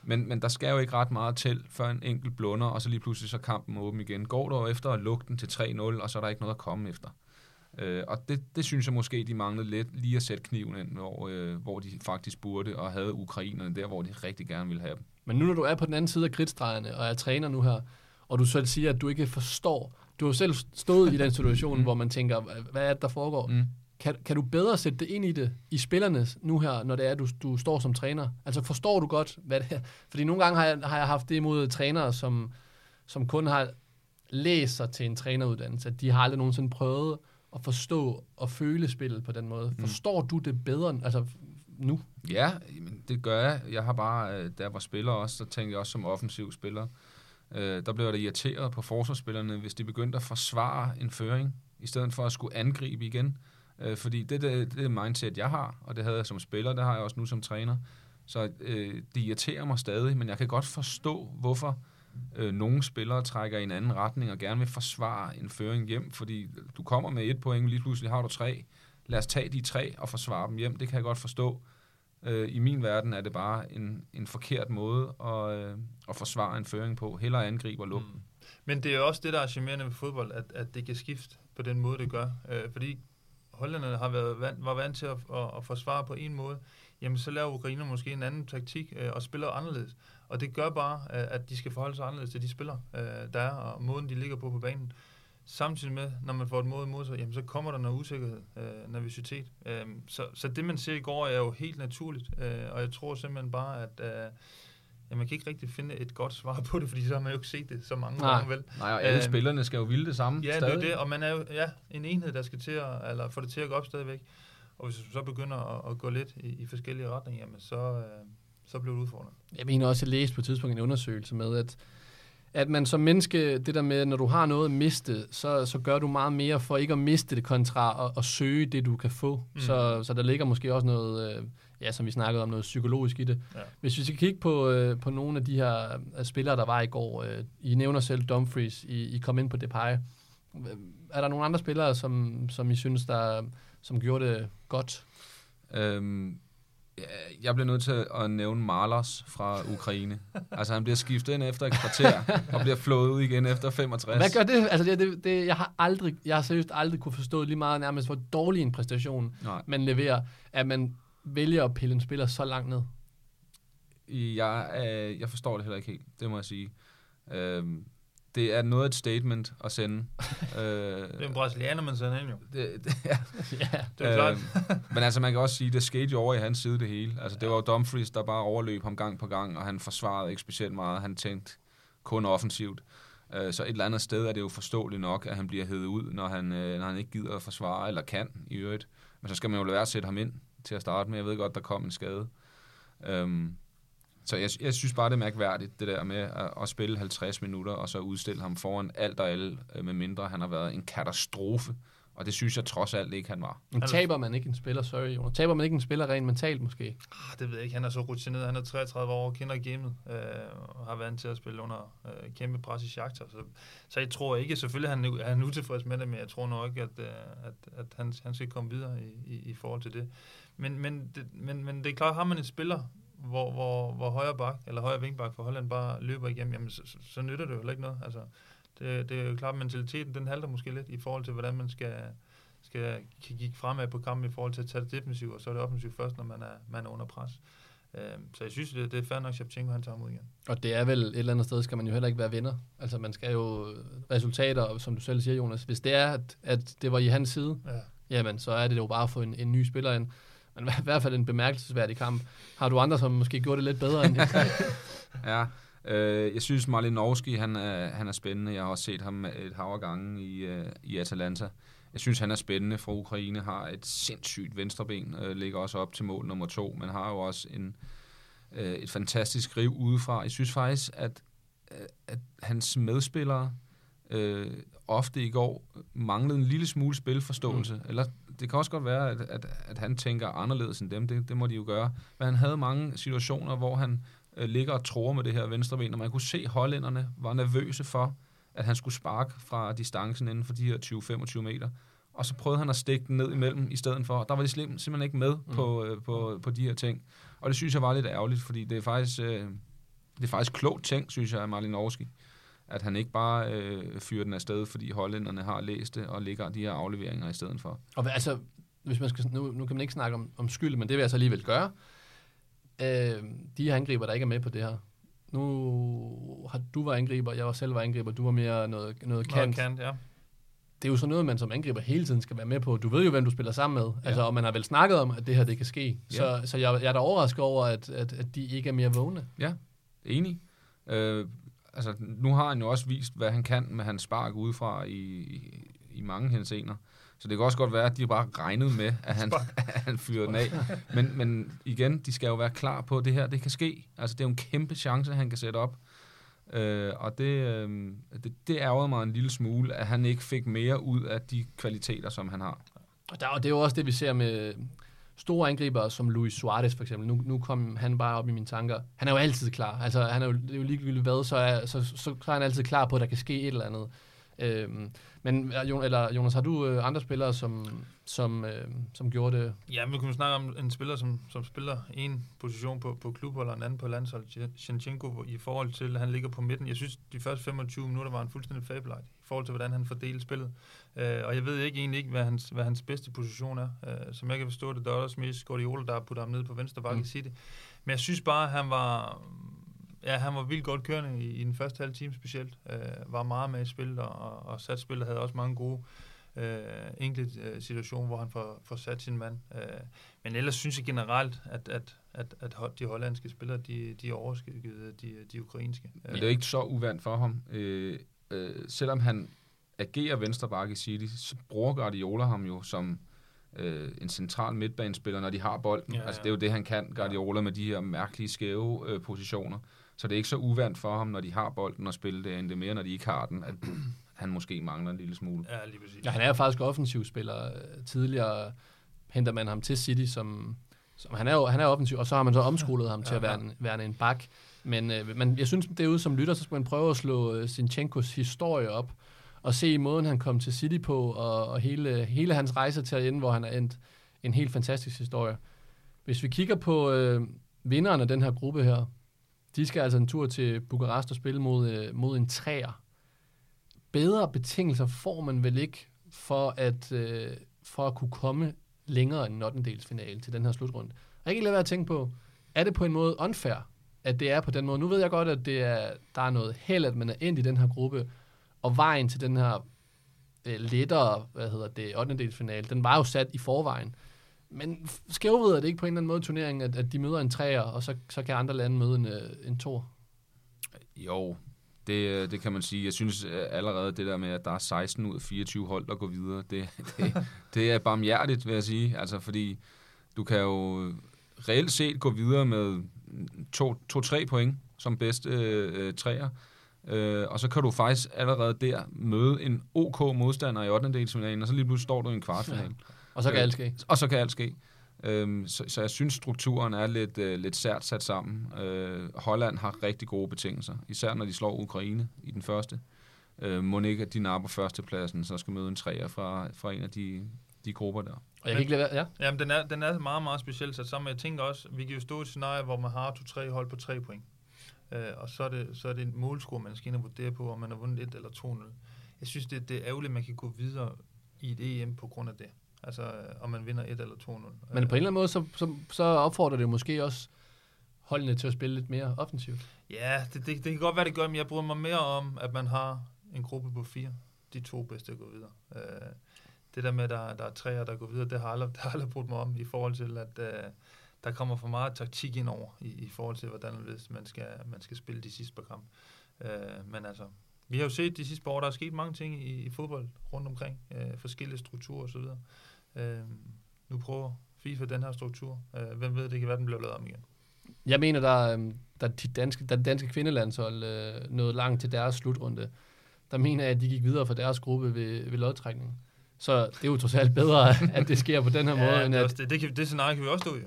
S2: men, men der skal jo ikke ret meget til, før en enkelt blunder, og så lige pludselig så kampen åben igen. Går der efter at lukke den til 3-0, og så er der ikke noget at komme efter. Øh, og det, det synes jeg måske, de manglede lidt lige at sætte kniven ind, hvor, øh, hvor de faktisk burde, og havde ukrainerne der, hvor de rigtig gerne ville have dem.
S1: Men nu når du er på den anden side af kridtstregerne, og er træner nu her, og du selv siger, at du ikke forstår, du har jo selv stået i den situation,
S2: Mm.
S1: hvor man tænker, hvad er det, der foregår?
S2: Mm.
S1: Kan, kan du bedre sætte det ind i det, i spillerne nu her, når det er, du, du står som træner? Altså forstår du godt, hvad det er? Fordi nogle gange har jeg, har jeg haft det imod trænere, som, som kun har læst sig til en træneruddannelse, at de har aldrig nogensinde prøvet at forstå og føle spillet på den måde.
S2: Mm.
S1: Forstår du det bedre, altså nu?
S2: Ja, jamen, det gør jeg. Jeg har bare, øh, da jeg var spiller også, så tænkte jeg også som offensiv spiller, øh, der blev jeg da irriteret på forsvarsspillerne, hvis de begyndte at forsvare en føring, i stedet for at skulle angribe igen. Øh, fordi det, det, det er mindset, jeg har, og det havde jeg som spiller, det har jeg også nu som træner. Så øh, det irriterer mig stadig, men jeg kan godt forstå, hvorfor øh, nogle spillere trækker i en anden retning og gerne vil forsvare en føring hjem, fordi du kommer med et point, lige pludselig har du tre. Lad os tage de tre og forsvare dem hjem, det kan jeg godt forstå. Øh, I min verden er det bare en, en forkert måde at, øh, at forsvare en føring på. Heller angribe og lukke. Mm.
S3: Men det er også det, der er charmerende ved fodbold, at, at det kan skifte på den måde, det gør. Øh, fordi hollænderne har været vant, var vant til at, at, at forsvare på en måde, jamen så laver Ukraine måske en anden taktik øh, og spiller anderledes. Og det gør bare, øh, at de skal forholde sig anderledes til de spillere, øh, der er, og måden, de ligger på på banen. Samtidig med, når man får et mål imod sig, jamen, så kommer der noget usikkerhed, øh, nervøsitet. Øh, så, så det, man ser i går, er jo helt naturligt, øh, og jeg tror simpelthen bare, at øh, ja, man kan ikke rigtig finde et godt svar på det, fordi så har man jo ikke set det så mange
S1: Nej.
S3: gange, vel?
S2: Nej, og alle
S3: Øh,
S2: spillerne skal jo ville det samme
S3: Ja,
S2: stadig.
S3: det er det, og man er jo ja, en enhed, der skal til at, eller få det til at gå op stadigvæk. Og hvis du så begynder at, at gå lidt i, i forskellige retninger, jamen så, øh, så bliver det udfordrende.
S1: Jeg mener også, at jeg læste på et tidspunkt en undersøgelse med, at, at man som menneske, det der med, når du har noget at miste, så, så gør du meget mere for ikke at miste det, kontra at, at søge det, du kan få.
S3: Mm.
S1: Så, så der ligger måske også noget, øh, ja, som vi snakkede om, noget psykologisk i det.
S3: Ja.
S1: Hvis vi skal kigge på, øh, på nogle af de her øh, spillere, der var i går, øh, I nævner selv Dumfries, I, I kom ind på Depay. Er der nogle andre spillere, som, som I synes, der, som gjorde det godt?
S2: Øhm, jeg bliver nødt til at nævne Marlos fra Ukraine. altså, han bliver skiftet ind efter et kvarter, og bliver flået ud igen efter 65.
S1: Hvad gør det? Altså, det, det, det, jeg har aldrig, jeg har seriøst aldrig kunne forstå lige meget nærmest, hvor dårlig en præstation
S2: Nej,
S1: man leverer, at man vælger at pille en spiller så langt ned.
S2: jeg, øh, jeg forstår det heller ikke helt, det må jeg sige. Øhm, det er noget et statement at sende. øh,
S3: Det er en brasilianer, man sender ind jo.
S2: det, det, ja.
S1: ja.
S3: Det er klart.
S2: men altså, man kan også sige, det skete jo over i hans side det hele. Altså, det var jo Dumfries, der bare overløb ham gang på gang, og han forsvarede ikke specielt meget. Han tænkte kun offensivt. Øh, Så et eller andet sted er det jo forståeligt nok, at han bliver hævet ud, når han, øh, når han ikke gider at forsvare, eller kan i øvrigt. Men så skal man jo lade være at sætte ham ind til at starte med. Jeg ved godt, der kom en skade. Øhm, så jeg, jeg synes bare, det er mærkværdigt, det der med at, at spille 50 minutter, og så udstille ham foran alt og alle, øh, med mindre han har været en katastrofe. Og det synes jeg trods alt ikke, han var.
S1: Men taber man ikke en spiller, sorry, Jonas. Taber man ikke en spiller rent mentalt, måske?
S3: Ah, Det ved jeg ikke. Han er så rutineret. Han er 33 år, kender gamet, øh, og har vant til at spille under øh, kæmpe pres i Shakhtar. Så, så jeg tror ikke, selvfølgelig han, er han utilfreds med det, men jeg tror nok, at, øh, at, at han, han skal komme videre i, i, i forhold til det. Men, men, det, men, men det er klart, har man en spiller, hvor, hvor, hvor højre bak, eller højre vingbak for Holland bare løber igennem, jamen så, så, så nytter det jo heller ikke noget. Altså, det, det er jo klart, at mentaliteten den halter måske lidt i forhold til, hvordan man skal, skal kigge fremad på kampen i forhold til at tage det defensivt, og så er det offensivt først, når man er, man er under pres. Øh, Så jeg synes, det, det er fair nok, at Shevchenko han tager ud igen.
S1: Og det er vel et eller andet sted, skal man jo heller ikke være venner. Altså man skal jo resultater, og som du selv siger, Jonas. Hvis det er, at, at det var i hans side,
S3: Ja.
S1: jamen så er det jo bare at få en, en ny spiller ind. Men i hvert fald en bemærkelsesværdig kamp. Har du andre, som måske gjorde det lidt bedre end det?
S2: Ja, øh, jeg synes Malinowski, han er, han er spændende. Jeg har også set ham et hav af gange i, øh, i Atalanta. Jeg synes, han er spændende fra Ukraine, har et sindssygt venstreben, øh, ligger også op til mål nummer to, men har jo også en, øh, et fantastisk riv udefra. Jeg synes faktisk, at, øh, at hans medspillere øh, ofte i går manglede en lille smule spilforståelse. Mm. Eller det kan også godt være, at, at, at han tænker anderledes end dem. Det, det må de jo gøre. Men han havde mange situationer, hvor han øh, ligger og tror med det her venstre ben, og man kunne se, at hollænderne var nervøse for, at han skulle sparke fra distancen inden for de her 20-25 meter. Og så prøvede han at stikke den ned imellem i stedet for. Der var de simpelthen ikke med mm. på, øh, på, på de her ting. Og det synes jeg var lidt ærgerligt, fordi det er faktisk, øh, det er faktisk klogt ting, synes jeg, af Malinowski. At han ikke bare øh, fyrer den afsted, fordi hollænderne har læst det og ligger de her afleveringer i stedet for.
S1: Og hvad- altså, hvis man skal, nu, nu kan man ikke snakke om, om skyld, men det vil jeg så alligevel gøre. Øh, de her angriber, der ikke er med på det her. Nu har du var angriber, jeg var selv var angriber, du var mere noget, noget
S3: Kant.
S1: kant.
S3: Kant, ja.
S1: Det er jo sådan noget, man som angriber hele tiden skal være med på. Du ved jo, hvem du spiller sammen med. Altså, og man har vel snakket om, at det her det kan ske. Så, så jeg, jeg er da overrasket over, at, at, at de ikke er mere vågne.
S2: Ja, enig. Øh, altså, nu har han jo også vist, hvad han kan med hans spark udefra i, i, i mange henseender. Så det kan også godt være, at de bare regnede med, at han, at han fyrede den af. Men, men igen, de skal jo være klar på, at det her det kan ske. Altså, det er jo en kæmpe chance, han kan sætte op. Øh, og det, øh, det, det ærgerede mig en lille smule, at han ikke fik mere ud af de kvaliteter, som han har.
S1: Og, der, og det er jo også det, vi ser med store angribere som Luis Suarez for eksempel. Nu, nu kom han bare op i mine tanker. Han er jo altid klar. Altså, han er jo, det er jo ligegyldigt hvad, så er, så, så, så er han altid klar på, at der kan ske et eller andet. Øhm, men øh, eller, Jonas, har du øh, andre spillere, som, som, øh, som gjorde det?
S3: Ja, men vi kunne snakke om en spiller, som, som spiller en position på, på klubhold og en anden på landshold, Shinchenko, i forhold til, at han ligger på midten. Jeg synes, de første 25 minutter var en fuldstændig fabelagt i forhold til, hvordan han fordelte spillet. Øh, og jeg ved ikke egentlig ikke, hvad hans, hvad hans bedste position er. Øh, som jeg kan forstå det, der er også mest Guardiola, der har puttet ham ned på venstre bakke
S1: Mm.
S3: i City. Men jeg synes bare, at han var, ja, han var vildt godt kørende i, i den første halve time specielt. Øh, var meget med i spillet, og, og, og sat spillet havde også mange gode øh, enkelte øh, situationer, hvor han får, får sat sin mand. Øh, men ellers synes jeg generelt, at, at, at, at de hollandske spillere, de, de er overskygget de, de ukrainske.
S2: Men det er ikke så uvandt for ham. Øh, øh, selvom han agerer venstreback i City, så bruger Guardiola ham jo som øh, en central midtbanespiller, når de har bolden.
S3: Ja,
S2: Ja. Altså, det er jo det, han kan, Guardiola, med de her mærkelige, skæve øh, positioner. Så det er ikke så uvandt for ham, når de har bolden og spille det, end det er mere, når de ikke har den, at han måske mangler en lille smule.
S3: Ja, lige præcis.
S1: Ja, han er jo faktisk offensiv spiller. Tidligere henter man ham til City, som, som han er jo han er offensiv, og så har man så omskolet ham til
S3: Ja,
S1: at være en, være en bak. Men, øh, men jeg synes, derude som lytter, så skal man prøve at slå øh, Sinchenkos historie op, og se i måden, han kom til City på, og, og hele, hele hans rejse til at ende, hvor han er endt. En helt fantastisk historie. Hvis vi kigger på øh, vinderen af den her gruppe her, de skal altså en tur til Bukarest og spille mod, øh, mod en træer. Bedre betingelser får man vel ikke for at, øh, for at kunne komme længere end 8. til den her slutrunde. Og jeg kan ikke lade være at tænke på, er det på en måde unfair, at det er på den måde? Nu ved jeg godt, at det er, der er noget held, at man er endt i den her gruppe, Og vejen til den her øh, lettere, hvad hedder det, 8. delsfinale, den var jo sat i forvejen. Men skævved er det ikke på en eller anden måde turneringen, at, at de møder en træer, og så, så kan andre lande møde en, øh, en tor?
S2: Jo, det, det kan man sige. Jeg synes øh, allerede det der med, at der er 16 ud af 24 hold, der går videre, det, det, det er barmhjertigt, vil jeg sige. Altså, fordi du kan jo reelt set gå videre med 2-3 point som bedste øh, træer. Øh, og så kan du faktisk allerede der møde en OK modstander i 8. delsfinalen, og så lige pludselig står du i en kvartfinale. Ja.
S1: Og så kan
S2: øh,
S1: alt ske.
S2: Og så kan alt ske. Øhm, så, så jeg synes, strukturen er lidt, øh, lidt sært sat sammen. Øh, Holland har rigtig gode betingelser, især når de slår Ukraine i den første. Øh, må ikke, at de napper førstepladsen, så skal møde en træer fra, fra en af de, de grupper der.
S1: Og jeg kan ikke lade være, ja.
S3: Jamen, den er, den er meget, meget specielt sat sammen. Jeg tænker også, vi kan jo stå i et scenarie, hvor man har to-tre hold på tre point. Øh, og så er, det, så er det en målscore, man skal ind og vurdere på, om man har vundet 1 eller 2-0. Jeg synes, det, det er ærgerligt, at man kan gå videre i et EM på grund af det. Altså, om man vinder 1 eller 2-0.
S1: Men på en eller anden måde, så, så, så opfordrer det måske også holdene til at spille lidt mere offensivt.
S3: Ja, det, det, det kan godt være, det gør, men jeg bryder mig mere om, at man har en gruppe på fire. De to bedste går videre. Øh, det der med, at der, der er tre, der går videre, det har aldrig, det har aldrig brugt mig om i forhold til, at uh, der kommer for meget taktik ind over i, i forhold til, hvordan man skal, man skal spille de sidste par kampe. Uh, men altså, vi har jo set de sidste år, der er sket mange ting i, i fodbold rundt omkring, uh, forskellige strukturer osv. Uh, nu prøver FIFA den her struktur. Uh, hvem ved, det kan være, den bliver lavet om igen.
S1: Jeg mener, der, der, de danske, der danske kvindelandshold øh, nåede langt til deres slutrunde. Der mener jeg, at de gik videre fra deres gruppe ved, ved lodtrækningen. Så det er jo trods alt bedre, at det sker på den her
S3: ja,
S1: måde. End
S3: det,
S1: at,
S3: det, det, kan, det scenarie kan vi også stå i.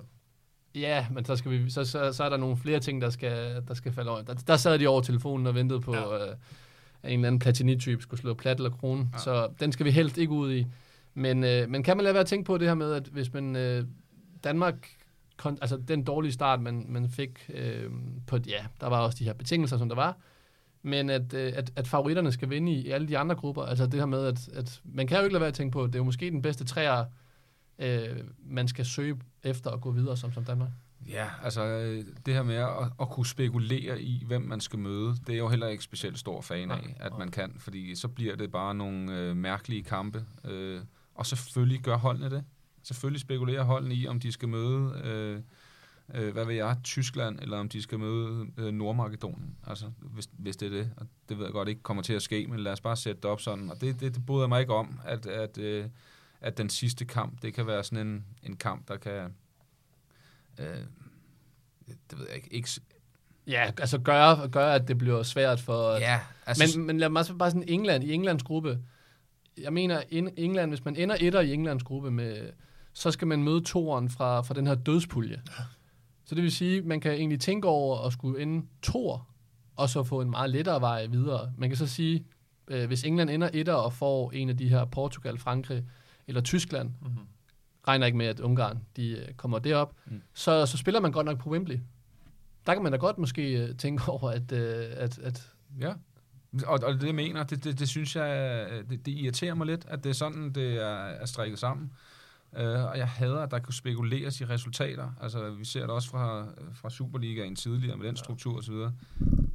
S1: Ja, men så, skal vi, så, så, så er der nogle flere ting, der skal, der skal falde over. Der, der sad de over telefonen og ventede på, ja. øh, at en eller anden Platini-type skulle slå plat eller krone. Ja. Så den skal vi helst ikke ud i. Men, øh, men kan man lade være at tænke på det her med, at hvis man... Øh, Danmark, kon, altså den dårlige start, man, man fik øh, på... Ja, der var også de her betingelser, som der var. Men at, øh, at, at favoritterne skal vinde i, i alle de andre grupper. Altså det her med, at, at man kan jo ikke lade være at tænke på, at det er jo måske den bedste træer, øh, man skal søge efter at gå videre som, som Danmark.
S2: Ja, altså det her med at, at kunne spekulere i, hvem man skal møde, det er jo heller ikke specielt stor fan af, at man kan, fordi så bliver det bare nogle øh, mærkelige kampe. Øh, og selvfølgelig gør holdene det. Selvfølgelig spekulerer holdene i, om de skal møde, øh, øh, hvad ved jeg, Tyskland, eller om de skal møde øh, Nordmakedonien. Altså, hvis, hvis det er det. Og det ved jeg godt ikke kommer til at ske, men lad os bare sætte det op sådan. Og det, det, det bryder mig ikke om, at, at, øh, at den sidste kamp, det kan være sådan en, en kamp, der kan... Øh, det ved jeg ikke, ikke
S1: Ja, altså gøre, gøre, at det bliver svært for...
S2: Ja, altså...
S1: Men, men lad mig bare sådan England, i Englands gruppe, jeg mener, England, hvis man ender etter i Englands gruppe, med, så skal man møde toeren fra, fra den her dødspulje. Så det vil sige, man kan egentlig tænke over at skulle ende toer, og så få en meget lettere vej videre. Man kan så sige, øh, hvis England ender etter og får en af de her Portugal, Frankrig eller Tyskland, mm-hmm. Regner ikke med, at Ungarn de øh, kommer derop, mm. så, så spiller man godt nok på Wembley. Der kan man da godt måske øh, tænke over, at, øh, at, at
S2: ja. Og, og det jeg mener, det, det, det synes jeg, det, det irriterer mig lidt, at det er sådan, det er, er strikket sammen. Uh, og jeg hader, at der kunne spekuleres i resultater. Altså, vi ser det også fra, fra Superligaen tidligere med den struktur osv.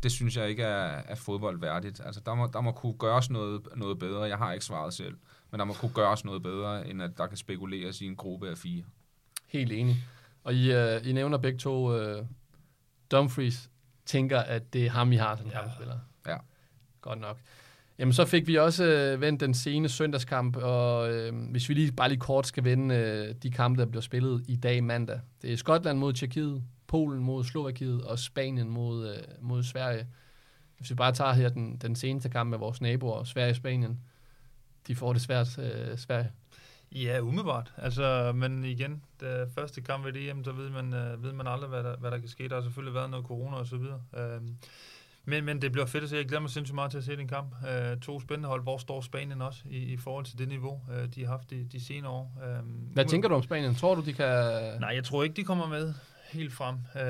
S2: Det synes jeg ikke er, er fodbold værdigt. Altså, der må, der må kunne gøres noget, noget bedre. Jeg har ikke svaret selv. Men der må kunne gøres noget bedre, end at der kan spekuleres i en gruppe af fire.
S1: Helt enig. Og I, uh, I nævner begge to, uh, Dumfries tænker, at det er ham, I har, den ja. spiller.
S2: Ja.
S1: Godt nok. Jamen, så fik vi også øh, vendt den sene søndagskamp, og øh, hvis vi lige bare lige kort skal vende øh, de kampe, der bliver spillet i dag mandag. Det er Skotland mod Tjekkiet, Polen mod Slovakiet og Spanien mod, øh, mod Sverige. Hvis vi bare tager her den, den seneste kamp med vores naboer, Sverige og Spanien, de får det svært, øh, Sverige.
S3: Ja, umiddelbart. Altså, men igen, det første kamp ved EM, så ved man, øh, ved man aldrig, hvad der, hvad der kan ske. Der har selvfølgelig været noget corona og så videre. Øh, men, men det bliver fedt at se. Jeg glæder mig sindssygt meget til at se den kamp. Uh, to spændende hold. Hvor står Spanien også i, i forhold til det niveau, uh, de har haft de, de senere år?
S1: Uh, Hvad tænker du om Spanien? Tror du, de kan...
S3: Nej, jeg tror ikke, de kommer med helt frem. Uh,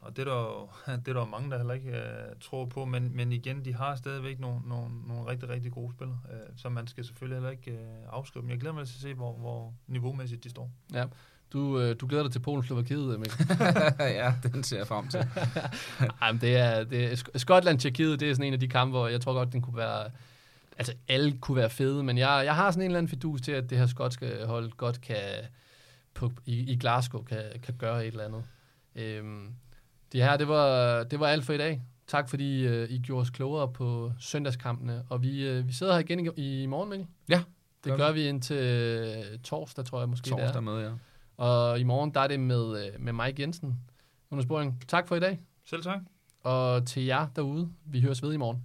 S3: og det er, der, det er der mange, der heller ikke uh, tror på. Men, men igen, de har stadigvæk nogle, nogle, nogle rigtig, rigtig gode spillere. Uh, så man skal selvfølgelig heller ikke uh, afskrive dem. Jeg glæder mig til at se, hvor, hvor niveaumæssigt de står.
S1: Ja. Du, øh, du glæder dig til Polen-Slovakiet, Mikkel.
S2: ja, den ser jeg frem til.
S1: Ej, men det er, det er, Skotland-Tjekkiet, det er sådan en af de kampe, hvor jeg tror godt, den kunne være altså alle kunne være fede, men jeg, jeg har sådan en eller anden fidus til, at det her skotske hold godt kan på, i, i Glasgow kan, kan gøre et eller andet. Øhm, det her, det var, det var alt for i dag. Tak fordi øh, I gjorde os klogere på søndagskampene, og vi, øh, vi sidder her igen i, i morgen, Mikkel.
S2: Ja,
S1: Det gør vi indtil øh, torsdag, tror jeg måske det er.
S2: Torsdag med, ja.
S1: Og i morgen, der er det med, øh, med Mike Jensen. Jonas Boring, tak for i dag.
S3: Selv tak.
S1: Og til jer derude, vi høres ved i morgen.